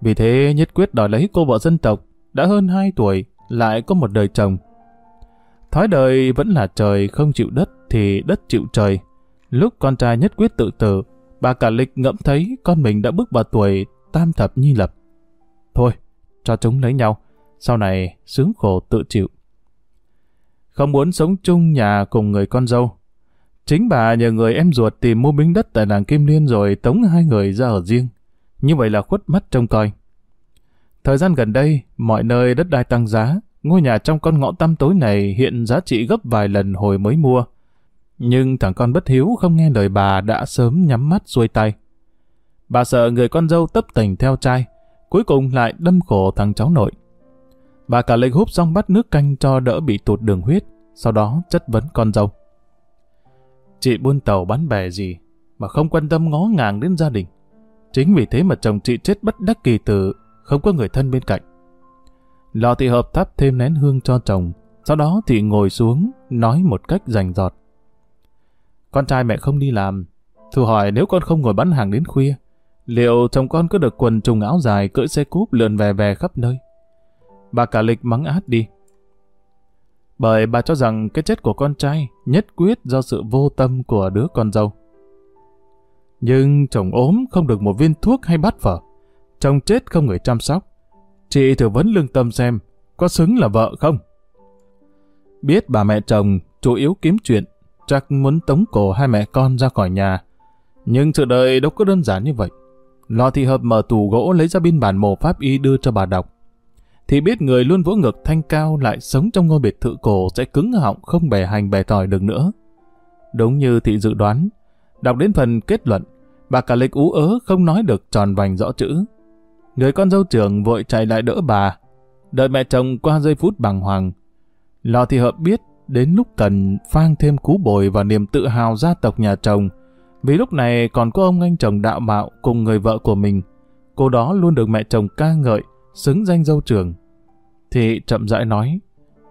Vì thế nhất quyết đòi lấy cô vợ dân tộc, đã hơn 2 tuổi, lại có một đời chồng. Thói đời vẫn là trời không chịu đất thì đất chịu trời. Lúc con trai nhất quyết tự tử, bà cả lịch ngẫm thấy con mình đã bước vào tuổi tam thập nhi lập. Thôi, cho chúng lấy nhau, sau này sướng khổ tự chịu. Không muốn sống chung nhà cùng người con dâu. Chính bà nhờ người em ruột tìm mua miếng đất tại làng Kim Liên rồi tống hai người ra ở riêng. Như vậy là khuất mắt trông coi. Thời gian gần đây, mọi nơi đất đai tăng giá, ngôi nhà trong con ngõ tăm tối này hiện giá trị gấp vài lần hồi mới mua. Nhưng thằng con bất hiếu không nghe lời bà đã sớm nhắm mắt xuôi tay. Bà sợ người con dâu tấp tình theo trai, cuối cùng lại đâm khổ thằng cháu nội. Bà cả lệnh húp xong bắt nước canh cho đỡ bị tụt đường huyết, sau đó chất vấn con dâu. Chị buôn tàu bán bè gì mà không quan tâm ngó ngàng đến gia đình. Chính vì thế mà chồng chị chết bất đắc kỳ tử, không có người thân bên cạnh. Lò thị hợp thắp thêm nén hương cho chồng, sau đó chị ngồi xuống, nói một cách rành giọt. Con trai mẹ không đi làm, thù hỏi nếu con không ngồi bán hàng đến khuya, liệu chồng con có được quần trùng áo dài cưỡi xe cúp lượn về về khắp nơi? Bà cả lịch mắng át đi. Bởi bà cho rằng cái chết của con trai nhất quyết do sự vô tâm của đứa con dâu. Nhưng chồng ốm không được một viên thuốc hay bát phở. Chồng chết không người chăm sóc. Chị thử vấn lương tâm xem, có xứng là vợ không? Biết bà mẹ chồng chủ yếu kiếm chuyện, chắc muốn tống cổ hai mẹ con ra khỏi nhà. Nhưng sự đời đâu có đơn giản như vậy. Lò thị hợp mở tủ gỗ lấy ra biên bản mổ pháp y đưa cho bà đọc. Thì biết người luôn vỗ ngực thanh cao lại sống trong ngôi biệt thự cổ sẽ cứng họng không bè hành bè tỏi được nữa. Đúng như thị dự đoán, đọc đến phần kết luận, bà cả lịch ú ớ không nói được tròn vành rõ chữ. Người con dâu trưởng vội chạy lại đỡ bà, đợi mẹ chồng qua giây phút bằng hoàng. Lò thị hợp biết đến lúc cần phang thêm cú bồi và niềm tự hào gia tộc nhà chồng, vì lúc này còn có ông anh chồng đạo mạo cùng người vợ của mình. Cô đó luôn được mẹ chồng ca ngợi, xứng danh dâu trưởng. Thị chậm rãi nói,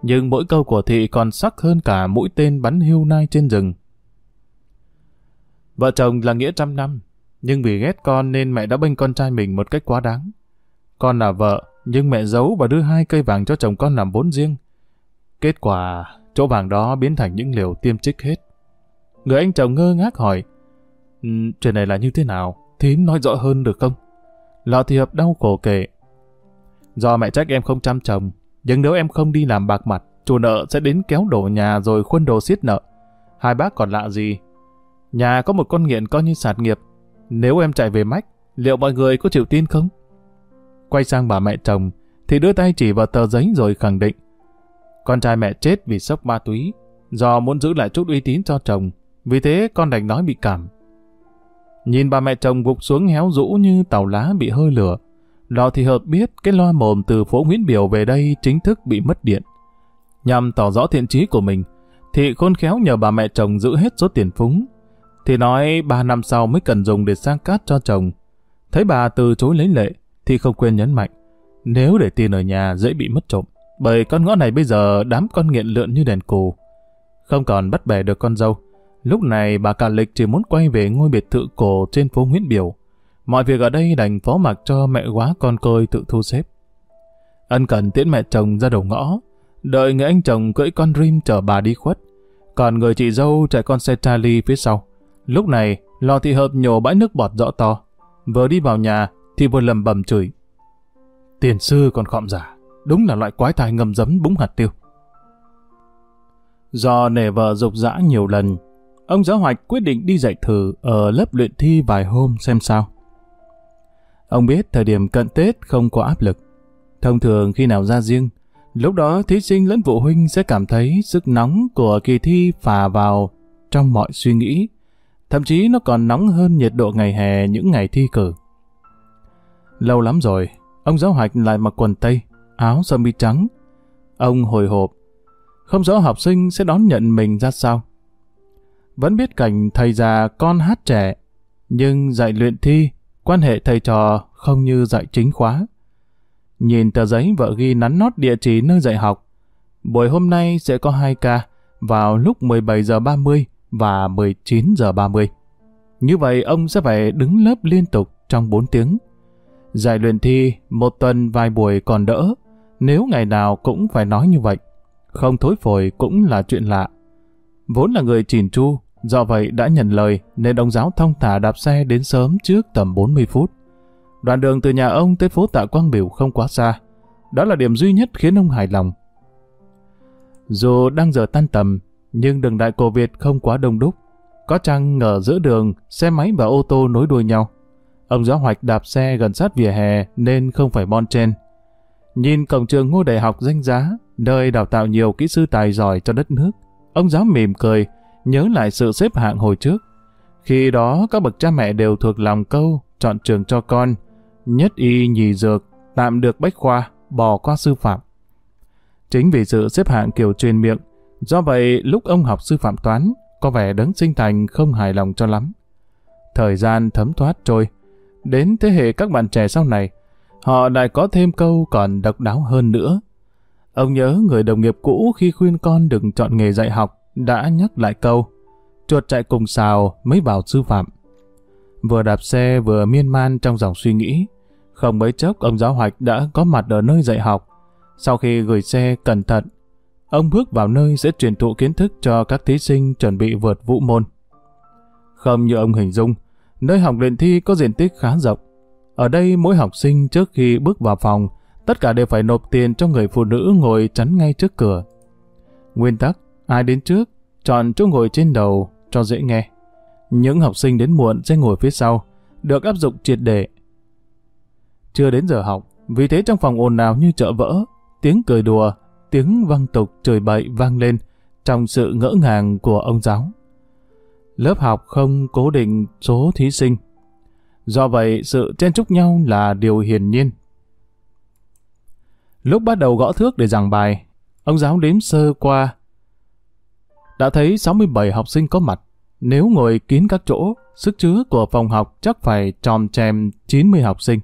nhưng mỗi câu của thị còn sắc hơn cả mũi tên bắn hưu nai trên rừng. Vợ chồng là nghĩa trăm năm, nhưng vì ghét con nên mẹ đã bênh con trai mình một cách quá đáng. Con là vợ, nhưng mẹ giấu và đưa hai cây vàng cho chồng con làm vốn riêng. Kết quả, chỗ vàng đó biến thành những liều tiêm trích hết. Người anh chồng ngơ ngác hỏi, Ừ, chuyện này là như thế nào? Thím nói rõ hơn được không? Lọ thì hợp đau khổ kể. Do mẹ trách em không chăm chồng, Nhưng nếu em không đi làm bạc mặt, chủ nợ sẽ đến kéo đổ nhà rồi khuân đồ xiết nợ. Hai bác còn lạ gì? Nhà có một con nghiện coi như sạt nghiệp. Nếu em chạy về mách, liệu mọi người có chịu tin không? Quay sang bà mẹ chồng, thì đưa tay chỉ vào tờ giấy rồi khẳng định. Con trai mẹ chết vì sốc ma túy, do muốn giữ lại chút uy tín cho chồng, vì thế con đành nói bị cảm. Nhìn bà mẹ chồng gục xuống héo rũ như tàu lá bị hơi lửa, Lò thì hợp biết cái loa mồm từ phố Nguyễn Biểu về đây chính thức bị mất điện. Nhằm tỏ rõ thiện trí của mình, thì khôn khéo nhờ bà mẹ chồng giữ hết số tiền phúng. Thì nói ba năm sau mới cần dùng để sang cát cho chồng. Thấy bà từ chối lấy lệ, thì không quên nhấn mạnh. Nếu để tiền ở nhà dễ bị mất trộm, bởi con ngõ này bây giờ đám con nghiện lượn như đèn cù. Không còn bắt bẻ được con dâu. Lúc này bà cả lịch chỉ muốn quay về ngôi biệt thự cổ trên phố Nguyễn Biểu. Mọi việc ở đây đành phó mặc cho mẹ quá con côi tự thu xếp. Ân cần tiễn mẹ chồng ra đầu ngõ, đợi người anh chồng cưỡi con rim chở bà đi khuất. Còn người chị dâu chạy con xe Charlie phía sau. Lúc này, lò thị hợp nhổ bãi nước bọt rõ to. Vừa đi vào nhà, thì vừa lầm bầm chửi. Tiền sư còn khọm giả, đúng là loại quái thai ngầm dấm búng hạt tiêu. Do nể vợ dục dã nhiều lần, ông giáo hoạch quyết định đi dạy thử ở lớp luyện thi vài hôm xem sao. Ông biết thời điểm cận Tết không có áp lực. Thông thường khi nào ra riêng, lúc đó thí sinh lẫn phụ huynh sẽ cảm thấy sức nóng của kỳ thi phà vào trong mọi suy nghĩ. Thậm chí nó còn nóng hơn nhiệt độ ngày hè những ngày thi cử. Lâu lắm rồi, ông giáo hoạch lại mặc quần tây, áo sơ mi trắng. Ông hồi hộp, không rõ học sinh sẽ đón nhận mình ra sao. Vẫn biết cảnh thầy già con hát trẻ, nhưng dạy luyện thi quan hệ thầy trò không như dạy chính khóa. Nhìn tờ giấy vợ ghi nắn nót địa chỉ nơi dạy học. Buổi hôm nay sẽ có 2 ca vào lúc 17 giờ 30 và 19 giờ 30. Như vậy ông sẽ phải đứng lớp liên tục trong 4 tiếng. Dạy luyện thi một tuần vài buổi còn đỡ, nếu ngày nào cũng phải nói như vậy. Không thối phổi cũng là chuyện lạ. Vốn là người chỉn chu, Do vậy đã nhận lời nên ông giáo thông thả đạp xe đến sớm trước tầm 40 phút. Đoạn đường từ nhà ông tới phố Tạ Quang Biểu không quá xa. Đó là điểm duy nhất khiến ông hài lòng. Dù đang giờ tan tầm, nhưng đường đại cổ Việt không quá đông đúc. Có chăng ngờ giữa đường, xe máy và ô tô nối đuôi nhau. Ông giáo hoạch đạp xe gần sát vỉa hè nên không phải bon chen. Nhìn cổng trường ngôi đại học danh giá, nơi đào tạo nhiều kỹ sư tài giỏi cho đất nước, ông giáo mỉm cười, nhớ lại sự xếp hạng hồi trước. Khi đó các bậc cha mẹ đều thuộc lòng câu chọn trường cho con, nhất y nhì dược, tạm được bách khoa, bỏ qua sư phạm. Chính vì sự xếp hạng kiểu truyền miệng, do vậy lúc ông học sư phạm toán, có vẻ đấng sinh thành không hài lòng cho lắm. Thời gian thấm thoát trôi, đến thế hệ các bạn trẻ sau này, họ lại có thêm câu còn độc đáo hơn nữa. Ông nhớ người đồng nghiệp cũ khi khuyên con đừng chọn nghề dạy học, đã nhắc lại câu chuột chạy cùng xào mới vào sư phạm. Vừa đạp xe vừa miên man trong dòng suy nghĩ. Không mấy chốc ông giáo hoạch đã có mặt ở nơi dạy học. Sau khi gửi xe cẩn thận, ông bước vào nơi sẽ truyền thụ kiến thức cho các thí sinh chuẩn bị vượt vũ môn. Không như ông hình dung, nơi học luyện thi có diện tích khá rộng. Ở đây mỗi học sinh trước khi bước vào phòng, tất cả đều phải nộp tiền cho người phụ nữ ngồi chắn ngay trước cửa. Nguyên tắc, Ai đến trước, chọn chỗ ngồi trên đầu cho dễ nghe. Những học sinh đến muộn sẽ ngồi phía sau, được áp dụng triệt để. Chưa đến giờ học, vì thế trong phòng ồn ào như chợ vỡ, tiếng cười đùa, tiếng văng tục trời bậy vang lên trong sự ngỡ ngàng của ông giáo. Lớp học không cố định số thí sinh. Do vậy, sự chen chúc nhau là điều hiển nhiên. Lúc bắt đầu gõ thước để giảng bài, ông giáo đếm sơ qua đã thấy 67 học sinh có mặt. Nếu ngồi kín các chỗ, sức chứa của phòng học chắc phải tròn chèm 90 học sinh.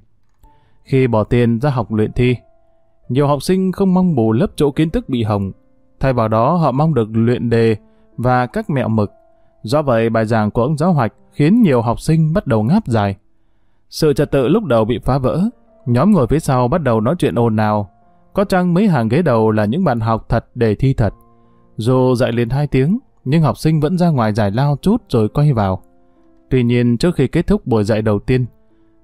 Khi bỏ tiền ra học luyện thi, nhiều học sinh không mong bù lớp chỗ kiến thức bị hỏng. Thay vào đó họ mong được luyện đề và các mẹo mực. Do vậy bài giảng của ông giáo hoạch khiến nhiều học sinh bắt đầu ngáp dài. Sự trật tự lúc đầu bị phá vỡ, nhóm ngồi phía sau bắt đầu nói chuyện ồn ào. Có chăng mấy hàng ghế đầu là những bạn học thật để thi thật. Dù dạy liền 2 tiếng, nhưng học sinh vẫn ra ngoài giải lao chút rồi quay vào. Tuy nhiên trước khi kết thúc buổi dạy đầu tiên,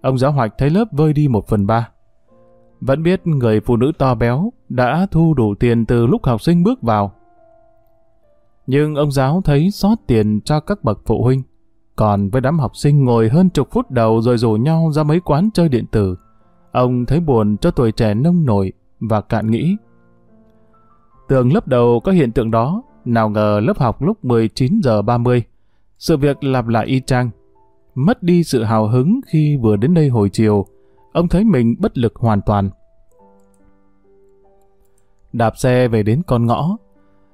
ông giáo hoạch thấy lớp vơi đi một phần ba. vẫn biết người phụ nữ to béo đã thu đủ tiền từ lúc học sinh bước vào. Nhưng ông giáo thấy sót tiền cho các bậc phụ huynh. Còn với đám học sinh ngồi hơn chục phút đầu rồi rủ nhau ra mấy quán chơi điện tử, ông thấy buồn cho tuổi trẻ nông nổi và cạn nghĩ. Tưởng lớp đầu có hiện tượng đó, nào ngờ lớp học lúc 19 giờ 30. Sự việc lặp lại y chang. Mất đi sự hào hứng khi vừa đến đây hồi chiều, ông thấy mình bất lực hoàn toàn. Đạp xe về đến con ngõ.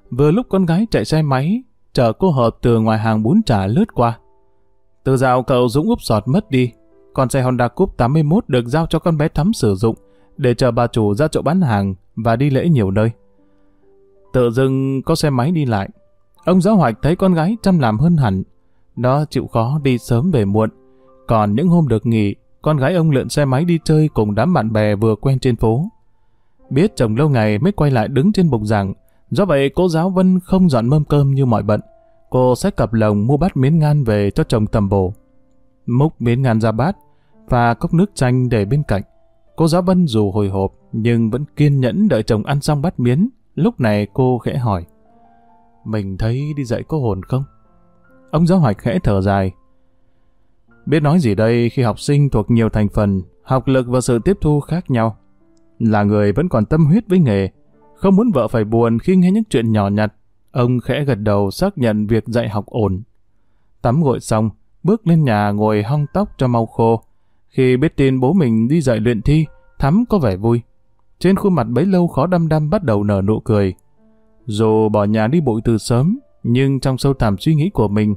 Vừa lúc con gái chạy xe máy, chở cô hợp từ ngoài hàng bún chả lướt qua. Từ dạo cậu Dũng úp sọt mất đi, con xe Honda Coupe 81 được giao cho con bé Thắm sử dụng để chờ bà chủ ra chỗ bán hàng và đi lễ nhiều nơi. Tự dưng có xe máy đi lại. Ông giáo hoạch thấy con gái chăm làm hơn hẳn. Nó chịu khó đi sớm về muộn. Còn những hôm được nghỉ, con gái ông lượn xe máy đi chơi cùng đám bạn bè vừa quen trên phố. Biết chồng lâu ngày mới quay lại đứng trên bục giảng, do vậy cô giáo Vân không dọn mâm cơm như mọi bận. Cô sẽ cặp lồng mua bát miến ngan về cho chồng tầm bổ. Múc miến ngan ra bát, và cốc nước chanh để bên cạnh. Cô giáo Vân dù hồi hộp, nhưng vẫn kiên nhẫn đợi chồng ăn xong bát miến. Lúc này cô khẽ hỏi, Mình thấy đi dạy có hồn không? Ông giáo hoạch khẽ thở dài. Biết nói gì đây khi học sinh thuộc nhiều thành phần, học lực và sự tiếp thu khác nhau. Là người vẫn còn tâm huyết với nghề, không muốn vợ phải buồn khi nghe những chuyện nhỏ nhặt. Ông khẽ gật đầu xác nhận việc dạy học ổn. Tắm gội xong, bước lên nhà ngồi hong tóc cho mau khô. Khi biết tin bố mình đi dạy luyện thi, Thắm có vẻ vui. Trên khuôn mặt bấy lâu khó đăm đăm bắt đầu nở nụ cười. Dù bỏ nhà đi bụi từ sớm, nhưng trong sâu thẳm suy nghĩ của mình,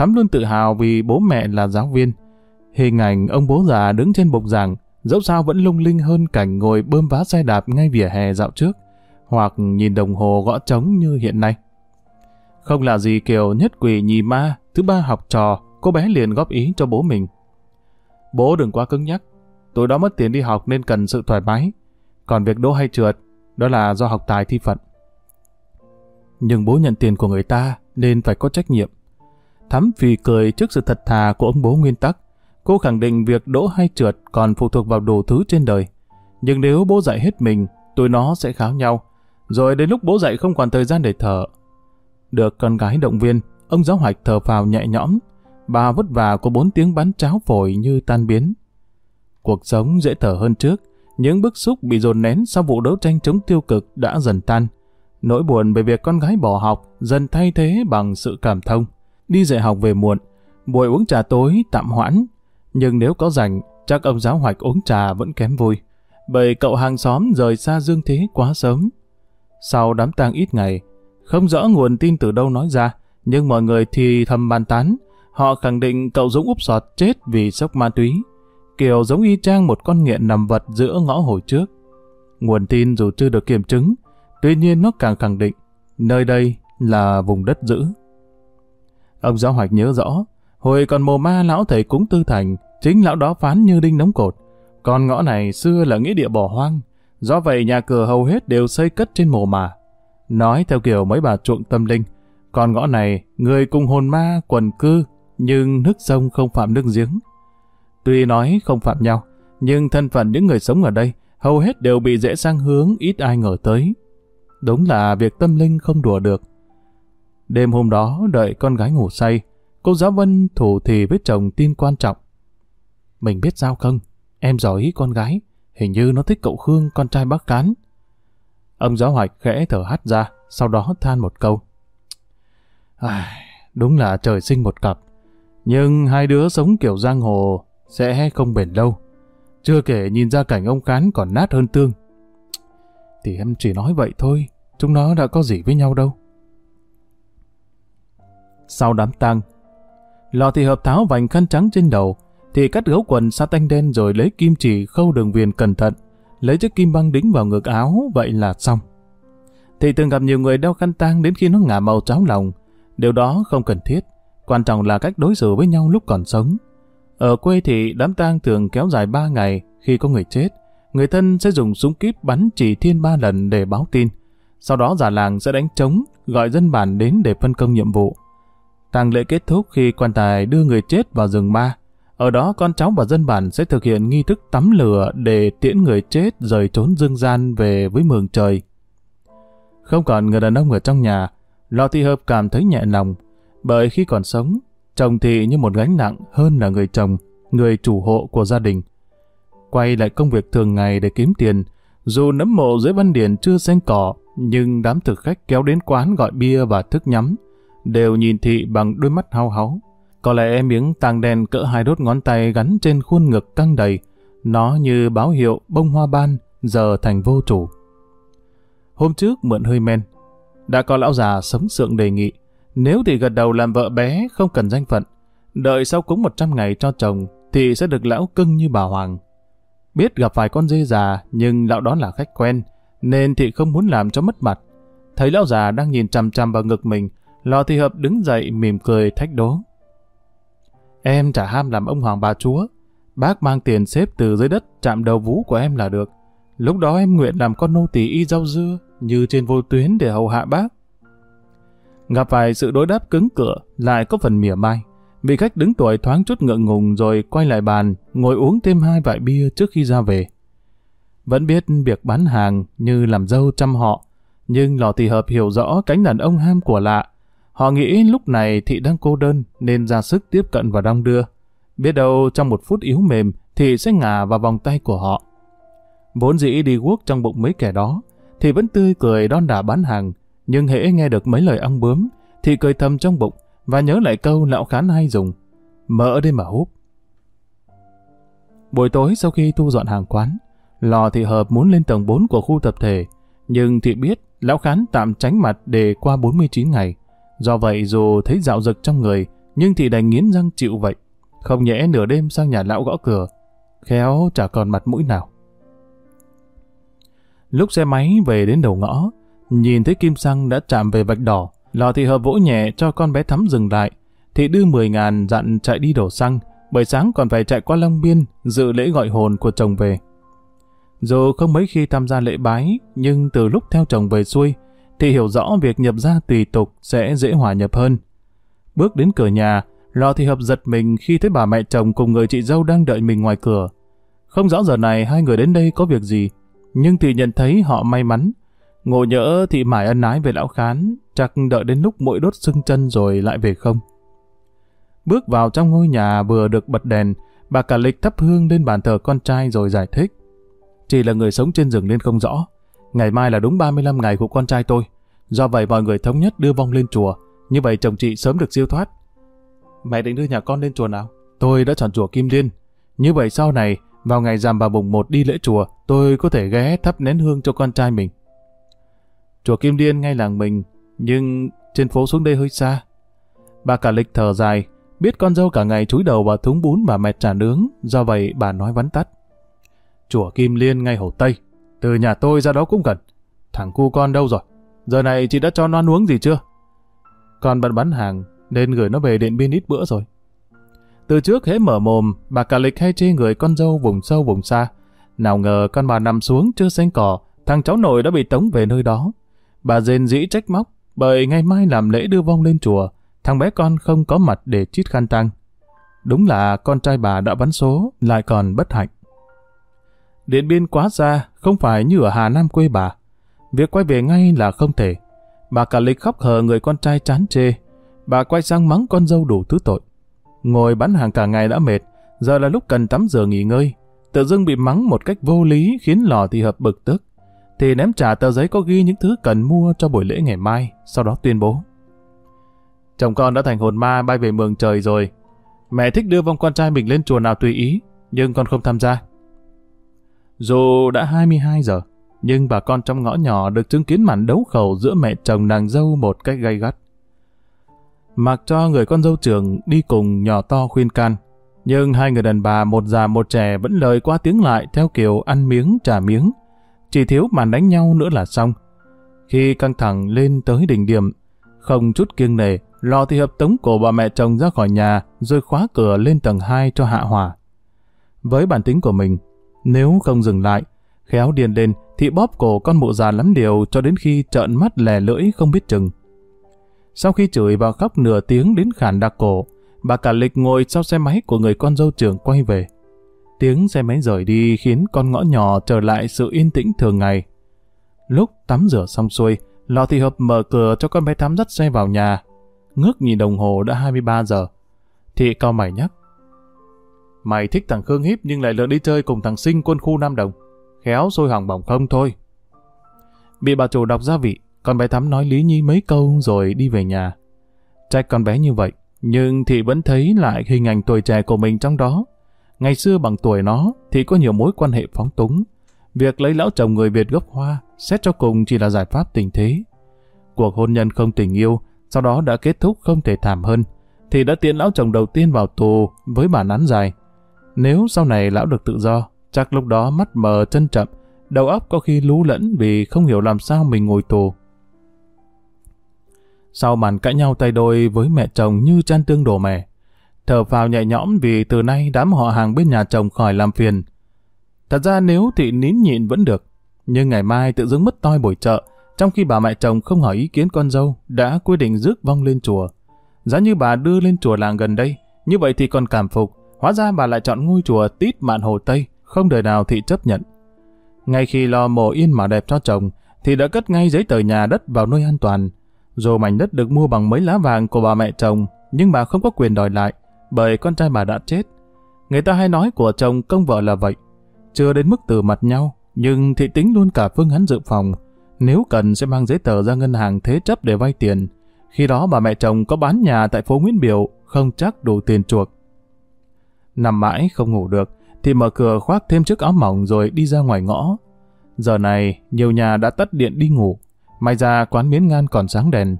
Thắm luôn tự hào vì bố mẹ là giáo viên. Hình ảnh ông bố già đứng trên bục giảng, dẫu sao vẫn lung linh hơn cảnh ngồi bơm vá xe đạp ngay vỉa hè dạo trước, hoặc nhìn đồng hồ gõ trống như hiện nay. Không là gì kiểu nhất quỷ nhì ma, thứ ba học trò, cô bé liền góp ý cho bố mình. Bố đừng quá cứng nhắc, tôi đó mất tiền đi học nên cần sự thoải mái. Còn việc đỗ hay trượt, đó là do học tài thi phận. Nhưng bố nhận tiền của người ta nên phải có trách nhiệm. Thắm vì cười trước sự thật thà của ông bố nguyên tắc. Cô khẳng định việc đỗ hay trượt còn phụ thuộc vào đủ thứ trên đời. Nhưng nếu bố dạy hết mình, tụi nó sẽ kháo nhau. Rồi đến lúc bố dạy không còn thời gian để thở. Được con gái động viên, ông giáo hoạch thở phào nhẹ nhõm. Bà vất vả có bốn tiếng bắn cháo phổi như tan biến. Cuộc sống dễ thở hơn trước, những bức xúc bị dồn nén sau vụ đấu tranh chống tiêu cực đã dần tan. Nỗi buồn về việc con gái bỏ học dần thay thế bằng sự cảm thông. Đi dạy học về muộn, buổi uống trà tối tạm hoãn. Nhưng nếu có rảnh, chắc ông giáo hoạch uống trà vẫn kém vui. Bởi cậu hàng xóm rời xa dương thế quá sớm. Sau đám tang ít ngày, không rõ nguồn tin từ đâu nói ra, nhưng mọi người thì thầm bàn tán. Họ khẳng định cậu Dũng úp sọt chết vì sốc ma túy kiều giống y chang một con nghiện nằm vật giữa ngõ hồi trước. Nguồn tin dù chưa được kiểm chứng, tuy nhiên nó càng khẳng định nơi đây là vùng đất giữ. Ông giáo hoạch nhớ rõ, hồi còn mồ ma lão thầy cúng tư thành, chính lão đó phán như đinh đóng cột. Con ngõ này xưa là nghĩa địa bỏ hoang, do vậy nhà cửa hầu hết đều xây cất trên mồ mà. Nói theo kiểu mấy bà chuộng tâm linh, con ngõ này người cùng hồn ma quần cư, nhưng nước sông không phạm nước giếng. Tuy nói không phạm nhau, nhưng thân phận những người sống ở đây hầu hết đều bị dễ sang hướng ít ai ngờ tới. Đúng là việc tâm linh không đùa được. Đêm hôm đó đợi con gái ngủ say, cô giáo Vân thủ thì với chồng tin quan trọng. Mình biết sao không? Em giỏi con gái, hình như nó thích cậu Khương, con trai bác cán. Ông giáo hoạch khẽ thở hắt ra, sau đó than một câu. À, đúng là trời sinh một cặp. Nhưng hai đứa sống kiểu giang hồ sẽ không bền lâu. Chưa kể nhìn ra cảnh ông Khán còn nát hơn tương. Thì em chỉ nói vậy thôi, chúng nó đã có gì với nhau đâu. Sau đám tang, lò thì hợp tháo vành khăn trắng trên đầu, thì cắt gấu quần sa tanh đen rồi lấy kim chỉ khâu đường viền cẩn thận, lấy chiếc kim băng đính vào ngực áo, vậy là xong. Thì từng gặp nhiều người đeo khăn tang đến khi nó ngả màu cháo lòng, điều đó không cần thiết, quan trọng là cách đối xử với nhau lúc còn sống. Ở quê thì đám tang thường kéo dài 3 ngày khi có người chết. Người thân sẽ dùng súng kíp bắn chỉ thiên ba lần để báo tin. Sau đó già làng sẽ đánh trống, gọi dân bản đến để phân công nhiệm vụ. Tang lễ kết thúc khi quan tài đưa người chết vào rừng ma. Ở đó con cháu và dân bản sẽ thực hiện nghi thức tắm lửa để tiễn người chết rời trốn dương gian về với mường trời. Không còn người đàn ông ở trong nhà, Lò Thị Hợp cảm thấy nhẹ lòng, bởi khi còn sống, chồng thị như một gánh nặng hơn là người chồng, người chủ hộ của gia đình. Quay lại công việc thường ngày để kiếm tiền, dù nấm mộ dưới văn điển chưa xanh cỏ, nhưng đám thực khách kéo đến quán gọi bia và thức nhắm, đều nhìn thị bằng đôi mắt hao háu. Có lẽ miếng tàng đèn cỡ hai đốt ngón tay gắn trên khuôn ngực căng đầy, nó như báo hiệu bông hoa ban giờ thành vô chủ. Hôm trước mượn hơi men, đã có lão già sống sượng đề nghị, nếu thì gật đầu làm vợ bé không cần danh phận, đợi sau cúng 100 ngày cho chồng thì sẽ được lão cưng như bà Hoàng. Biết gặp phải con dê già nhưng lão đó là khách quen, nên thị không muốn làm cho mất mặt. Thấy lão già đang nhìn chằm chằm vào ngực mình, lò thị hợp đứng dậy mỉm cười thách đố. Em chả ham làm ông hoàng bà chúa. Bác mang tiền xếp từ dưới đất chạm đầu vú của em là được. Lúc đó em nguyện làm con nô tỳ y rau dưa như trên vô tuyến để hầu hạ bác. Gặp phải sự đối đáp cứng cửa lại có phần mỉa mai. Vị khách đứng tuổi thoáng chút ngượng ngùng rồi quay lại bàn, ngồi uống thêm hai vại bia trước khi ra về. Vẫn biết việc bán hàng như làm dâu chăm họ, nhưng lò thị hợp hiểu rõ cánh đàn ông ham của lạ. Họ nghĩ lúc này thị đang cô đơn nên ra sức tiếp cận và đong đưa. Biết đâu trong một phút yếu mềm thị sẽ ngả vào vòng tay của họ. Vốn dĩ đi guốc trong bụng mấy kẻ đó, thì vẫn tươi cười đon đả bán hàng, nhưng hễ nghe được mấy lời ong bướm, thì cười thầm trong bụng và nhớ lại câu lão khán hay dùng, mỡ đi mà húp. Buổi tối sau khi thu dọn hàng quán, lò thị hợp muốn lên tầng 4 của khu tập thể, nhưng thị biết lão khán tạm tránh mặt để qua 49 ngày. Do vậy dù thấy dạo dực trong người, nhưng thị đành nghiến răng chịu vậy. Không nhẽ nửa đêm sang nhà lão gõ cửa, khéo chả còn mặt mũi nào. Lúc xe máy về đến đầu ngõ, nhìn thấy kim xăng đã chạm về vạch đỏ, lò thị hợp vỗ nhẹ cho con bé thắm dừng lại. Thị đưa 10 ngàn dặn chạy đi đổ xăng, bởi sáng còn phải chạy qua Long Biên dự lễ gọi hồn của chồng về. Dù không mấy khi tham gia lễ bái, nhưng từ lúc theo chồng về xuôi, thì hiểu rõ việc nhập gia tùy tục sẽ dễ hòa nhập hơn. Bước đến cửa nhà, lò thị hợp giật mình khi thấy bà mẹ chồng cùng người chị dâu đang đợi mình ngoài cửa. Không rõ giờ này hai người đến đây có việc gì, nhưng thì nhận thấy họ may mắn. Ngộ nhỡ thì mải ân ái về lão khán, chắc đợi đến lúc mũi đốt sưng chân rồi lại về không. Bước vào trong ngôi nhà vừa được bật đèn, bà cả lịch thắp hương lên bàn thờ con trai rồi giải thích. Chỉ là người sống trên rừng nên không rõ. Ngày mai là đúng 35 ngày của con trai tôi. Do vậy mọi người thống nhất đưa vong lên chùa. Như vậy chồng chị sớm được siêu thoát. Mẹ định đưa nhà con lên chùa nào? Tôi đã chọn chùa Kim Liên. Như vậy sau này, vào ngày rằm bà mùng một đi lễ chùa, tôi có thể ghé thắp nén hương cho con trai mình. Chùa Kim Liên ngay làng mình, nhưng trên phố xuống đây hơi xa. Bà cả lịch thở dài, biết con dâu cả ngày chúi đầu vào thúng bún và mẹ trà nướng, do vậy bà nói vắn tắt. Chùa Kim Liên ngay Hồ Tây, từ nhà tôi ra đó cũng gần. Thằng cu con đâu rồi? Giờ này chị đã cho nó ăn uống gì chưa? Con bận bán hàng, nên gửi nó về điện biên ít bữa rồi. Từ trước hễ mở mồm, bà cả lịch hay chê người con dâu vùng sâu vùng xa. Nào ngờ con bà nằm xuống chưa xanh cỏ, thằng cháu nội đã bị tống về nơi đó. Bà rên dĩ trách móc, bởi ngày mai làm lễ đưa vong lên chùa, thằng bé con không có mặt để chít khăn tăng. Đúng là con trai bà đã bắn số, lại còn bất hạnh. Điện biên quá xa, không phải như ở Hà Nam quê bà. Việc quay về ngay là không thể. Bà cả lịch khóc hờ người con trai chán chê. Bà quay sang mắng con dâu đủ thứ tội. Ngồi bán hàng cả ngày đã mệt, giờ là lúc cần tắm rửa nghỉ ngơi. Tự dưng bị mắng một cách vô lý khiến lò thì hợp bực tức. Thì ném trả tờ giấy có ghi những thứ cần mua cho buổi lễ ngày mai, sau đó tuyên bố. Chồng con đã thành hồn ma bay về mường trời rồi. Mẹ thích đưa vong con trai mình lên chùa nào tùy ý, nhưng con không tham gia. Dù đã 22 giờ, nhưng bà con trong ngõ nhỏ được chứng kiến màn đấu khẩu giữa mẹ chồng nàng dâu một cách gay gắt. Mặc cho người con dâu trưởng đi cùng nhỏ to khuyên can, nhưng hai người đàn bà một già một trẻ vẫn lời qua tiếng lại theo kiểu ăn miếng trả miếng. Chỉ thiếu màn đánh nhau nữa là xong. Khi căng thẳng lên tới đỉnh điểm, không chút kiêng nề, lò thì hợp tống cổ bà mẹ chồng ra khỏi nhà rồi khóa cửa lên tầng 2 cho hạ hỏa. Với bản tính của mình, nếu không dừng lại, khéo điên lên thì bóp cổ con mụ già lắm điều cho đến khi trợn mắt lè lưỡi không biết chừng. Sau khi chửi và khóc nửa tiếng đến khản đặc cổ, bà cả lịch ngồi sau xe máy của người con dâu trưởng quay về. Tiếng xe máy rời đi khiến con ngõ nhỏ trở lại sự yên tĩnh thường ngày. Lúc tắm rửa xong xuôi, Lò Thị Hợp mở cửa cho con bé Thắm dắt xe vào nhà. Ngước nhìn đồng hồ đã 23 giờ. Thị cao mày nhắc. Mày thích thằng Khương Hiếp nhưng lại lượn đi chơi cùng thằng Sinh quân khu Nam Đồng. Khéo sôi hỏng bỏng không thôi. Bị bà chủ đọc gia vị, con bé Thắm nói Lý Nhi mấy câu rồi đi về nhà. Trách con bé như vậy, nhưng Thị vẫn thấy lại hình ảnh tuổi trẻ của mình trong đó. Ngày xưa bằng tuổi nó, thì có nhiều mối quan hệ phóng túng. Việc lấy lão chồng người Việt gốc Hoa, xét cho cùng chỉ là giải pháp tình thế. Cuộc hôn nhân không tình yêu, sau đó đã kết thúc không thể thảm hơn, thì đã tiến lão chồng đầu tiên vào tù với bản án dài. Nếu sau này lão được tự do, chắc lúc đó mắt mờ chân chậm, đầu óc có khi lú lẫn vì không hiểu làm sao mình ngồi tù. Sau màn cãi nhau tay đôi với mẹ chồng như chăn tương đổ mẹ thở phào nhẹ nhõm vì từ nay đám họ hàng bên nhà chồng khỏi làm phiền. Thật ra nếu thị nín nhịn vẫn được, nhưng ngày mai tự dưng mất toi buổi chợ, trong khi bà mẹ chồng không hỏi ý kiến con dâu, đã quyết định rước vong lên chùa. Giá như bà đưa lên chùa làng gần đây, như vậy thì còn cảm phục, hóa ra bà lại chọn ngôi chùa tít mạn hồ Tây, không đời nào thị chấp nhận. Ngay khi lo mồ yên mà đẹp cho chồng, thì đã cất ngay giấy tờ nhà đất vào nơi an toàn. Dù mảnh đất được mua bằng mấy lá vàng của bà mẹ chồng, nhưng bà không có quyền đòi lại, bởi con trai bà đã chết. Người ta hay nói của chồng công vợ là vậy. Chưa đến mức từ mặt nhau, nhưng thị tính luôn cả phương án dự phòng. Nếu cần sẽ mang giấy tờ ra ngân hàng thế chấp để vay tiền. Khi đó bà mẹ chồng có bán nhà tại phố Nguyễn Biểu, không chắc đủ tiền chuộc. Nằm mãi không ngủ được, thì mở cửa khoác thêm chiếc áo mỏng rồi đi ra ngoài ngõ. Giờ này, nhiều nhà đã tắt điện đi ngủ. May ra quán miến ngan còn sáng đèn.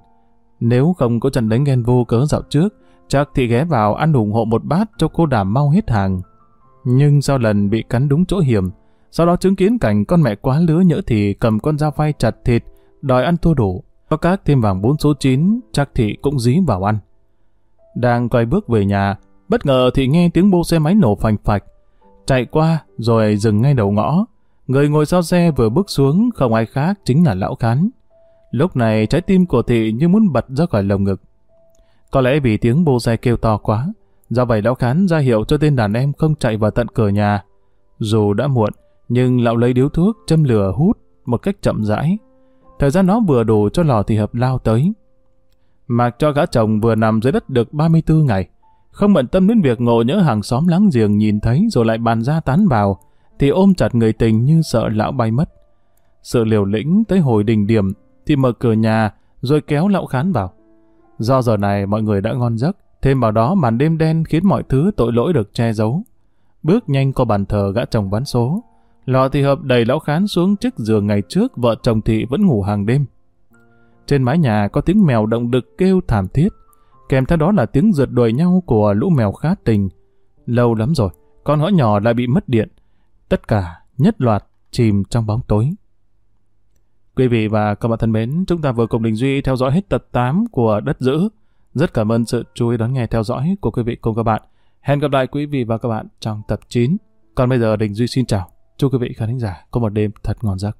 Nếu không có trận đánh ghen vô cớ dạo trước, chắc thì ghé vào ăn ủng hộ một bát cho cô đảm mau hết hàng. Nhưng sau lần bị cắn đúng chỗ hiểm, sau đó chứng kiến cảnh con mẹ quá lứa nhỡ thì cầm con dao phay chặt thịt, đòi ăn thua đủ. Có các thêm vàng 4 số 9, chắc thị cũng dí vào ăn. Đang quay bước về nhà, bất ngờ thì nghe tiếng bô xe máy nổ phành phạch. Chạy qua rồi dừng ngay đầu ngõ. Người ngồi sau xe vừa bước xuống không ai khác chính là lão khán. Lúc này trái tim của thị như muốn bật ra khỏi lồng ngực. Có lẽ vì tiếng bô xe kêu to quá, do vậy lão khán ra hiệu cho tên đàn em không chạy vào tận cửa nhà. Dù đã muộn, nhưng lão lấy điếu thuốc châm lửa hút một cách chậm rãi. Thời gian nó vừa đủ cho lò thì hợp lao tới. Mặc cho gã chồng vừa nằm dưới đất được 34 ngày, không bận tâm đến việc ngộ nhỡ hàng xóm láng giềng nhìn thấy rồi lại bàn ra tán vào, thì ôm chặt người tình như sợ lão bay mất. Sự liều lĩnh tới hồi đỉnh điểm thì mở cửa nhà rồi kéo lão khán vào. Do giờ này mọi người đã ngon giấc, thêm vào đó màn đêm đen khiến mọi thứ tội lỗi được che giấu. Bước nhanh qua bàn thờ gã chồng bán số, lọ thì hợp đầy lão khán xuống chiếc giường ngày trước vợ chồng thị vẫn ngủ hàng đêm. Trên mái nhà có tiếng mèo động đực kêu thảm thiết, kèm theo đó là tiếng rượt đuổi nhau của lũ mèo khát tình. Lâu lắm rồi, con ngõ nhỏ lại bị mất điện. Tất cả nhất loạt chìm trong bóng tối. Quý vị và các bạn thân mến, chúng ta vừa cùng Đình Duy theo dõi hết tập 8 của Đất Giữ. Rất cảm ơn sự chú ý đón nghe theo dõi của quý vị cùng các bạn. Hẹn gặp lại quý vị và các bạn trong tập 9. Còn bây giờ Đình Duy xin chào. Chúc quý vị khán giả có một đêm thật ngon giấc.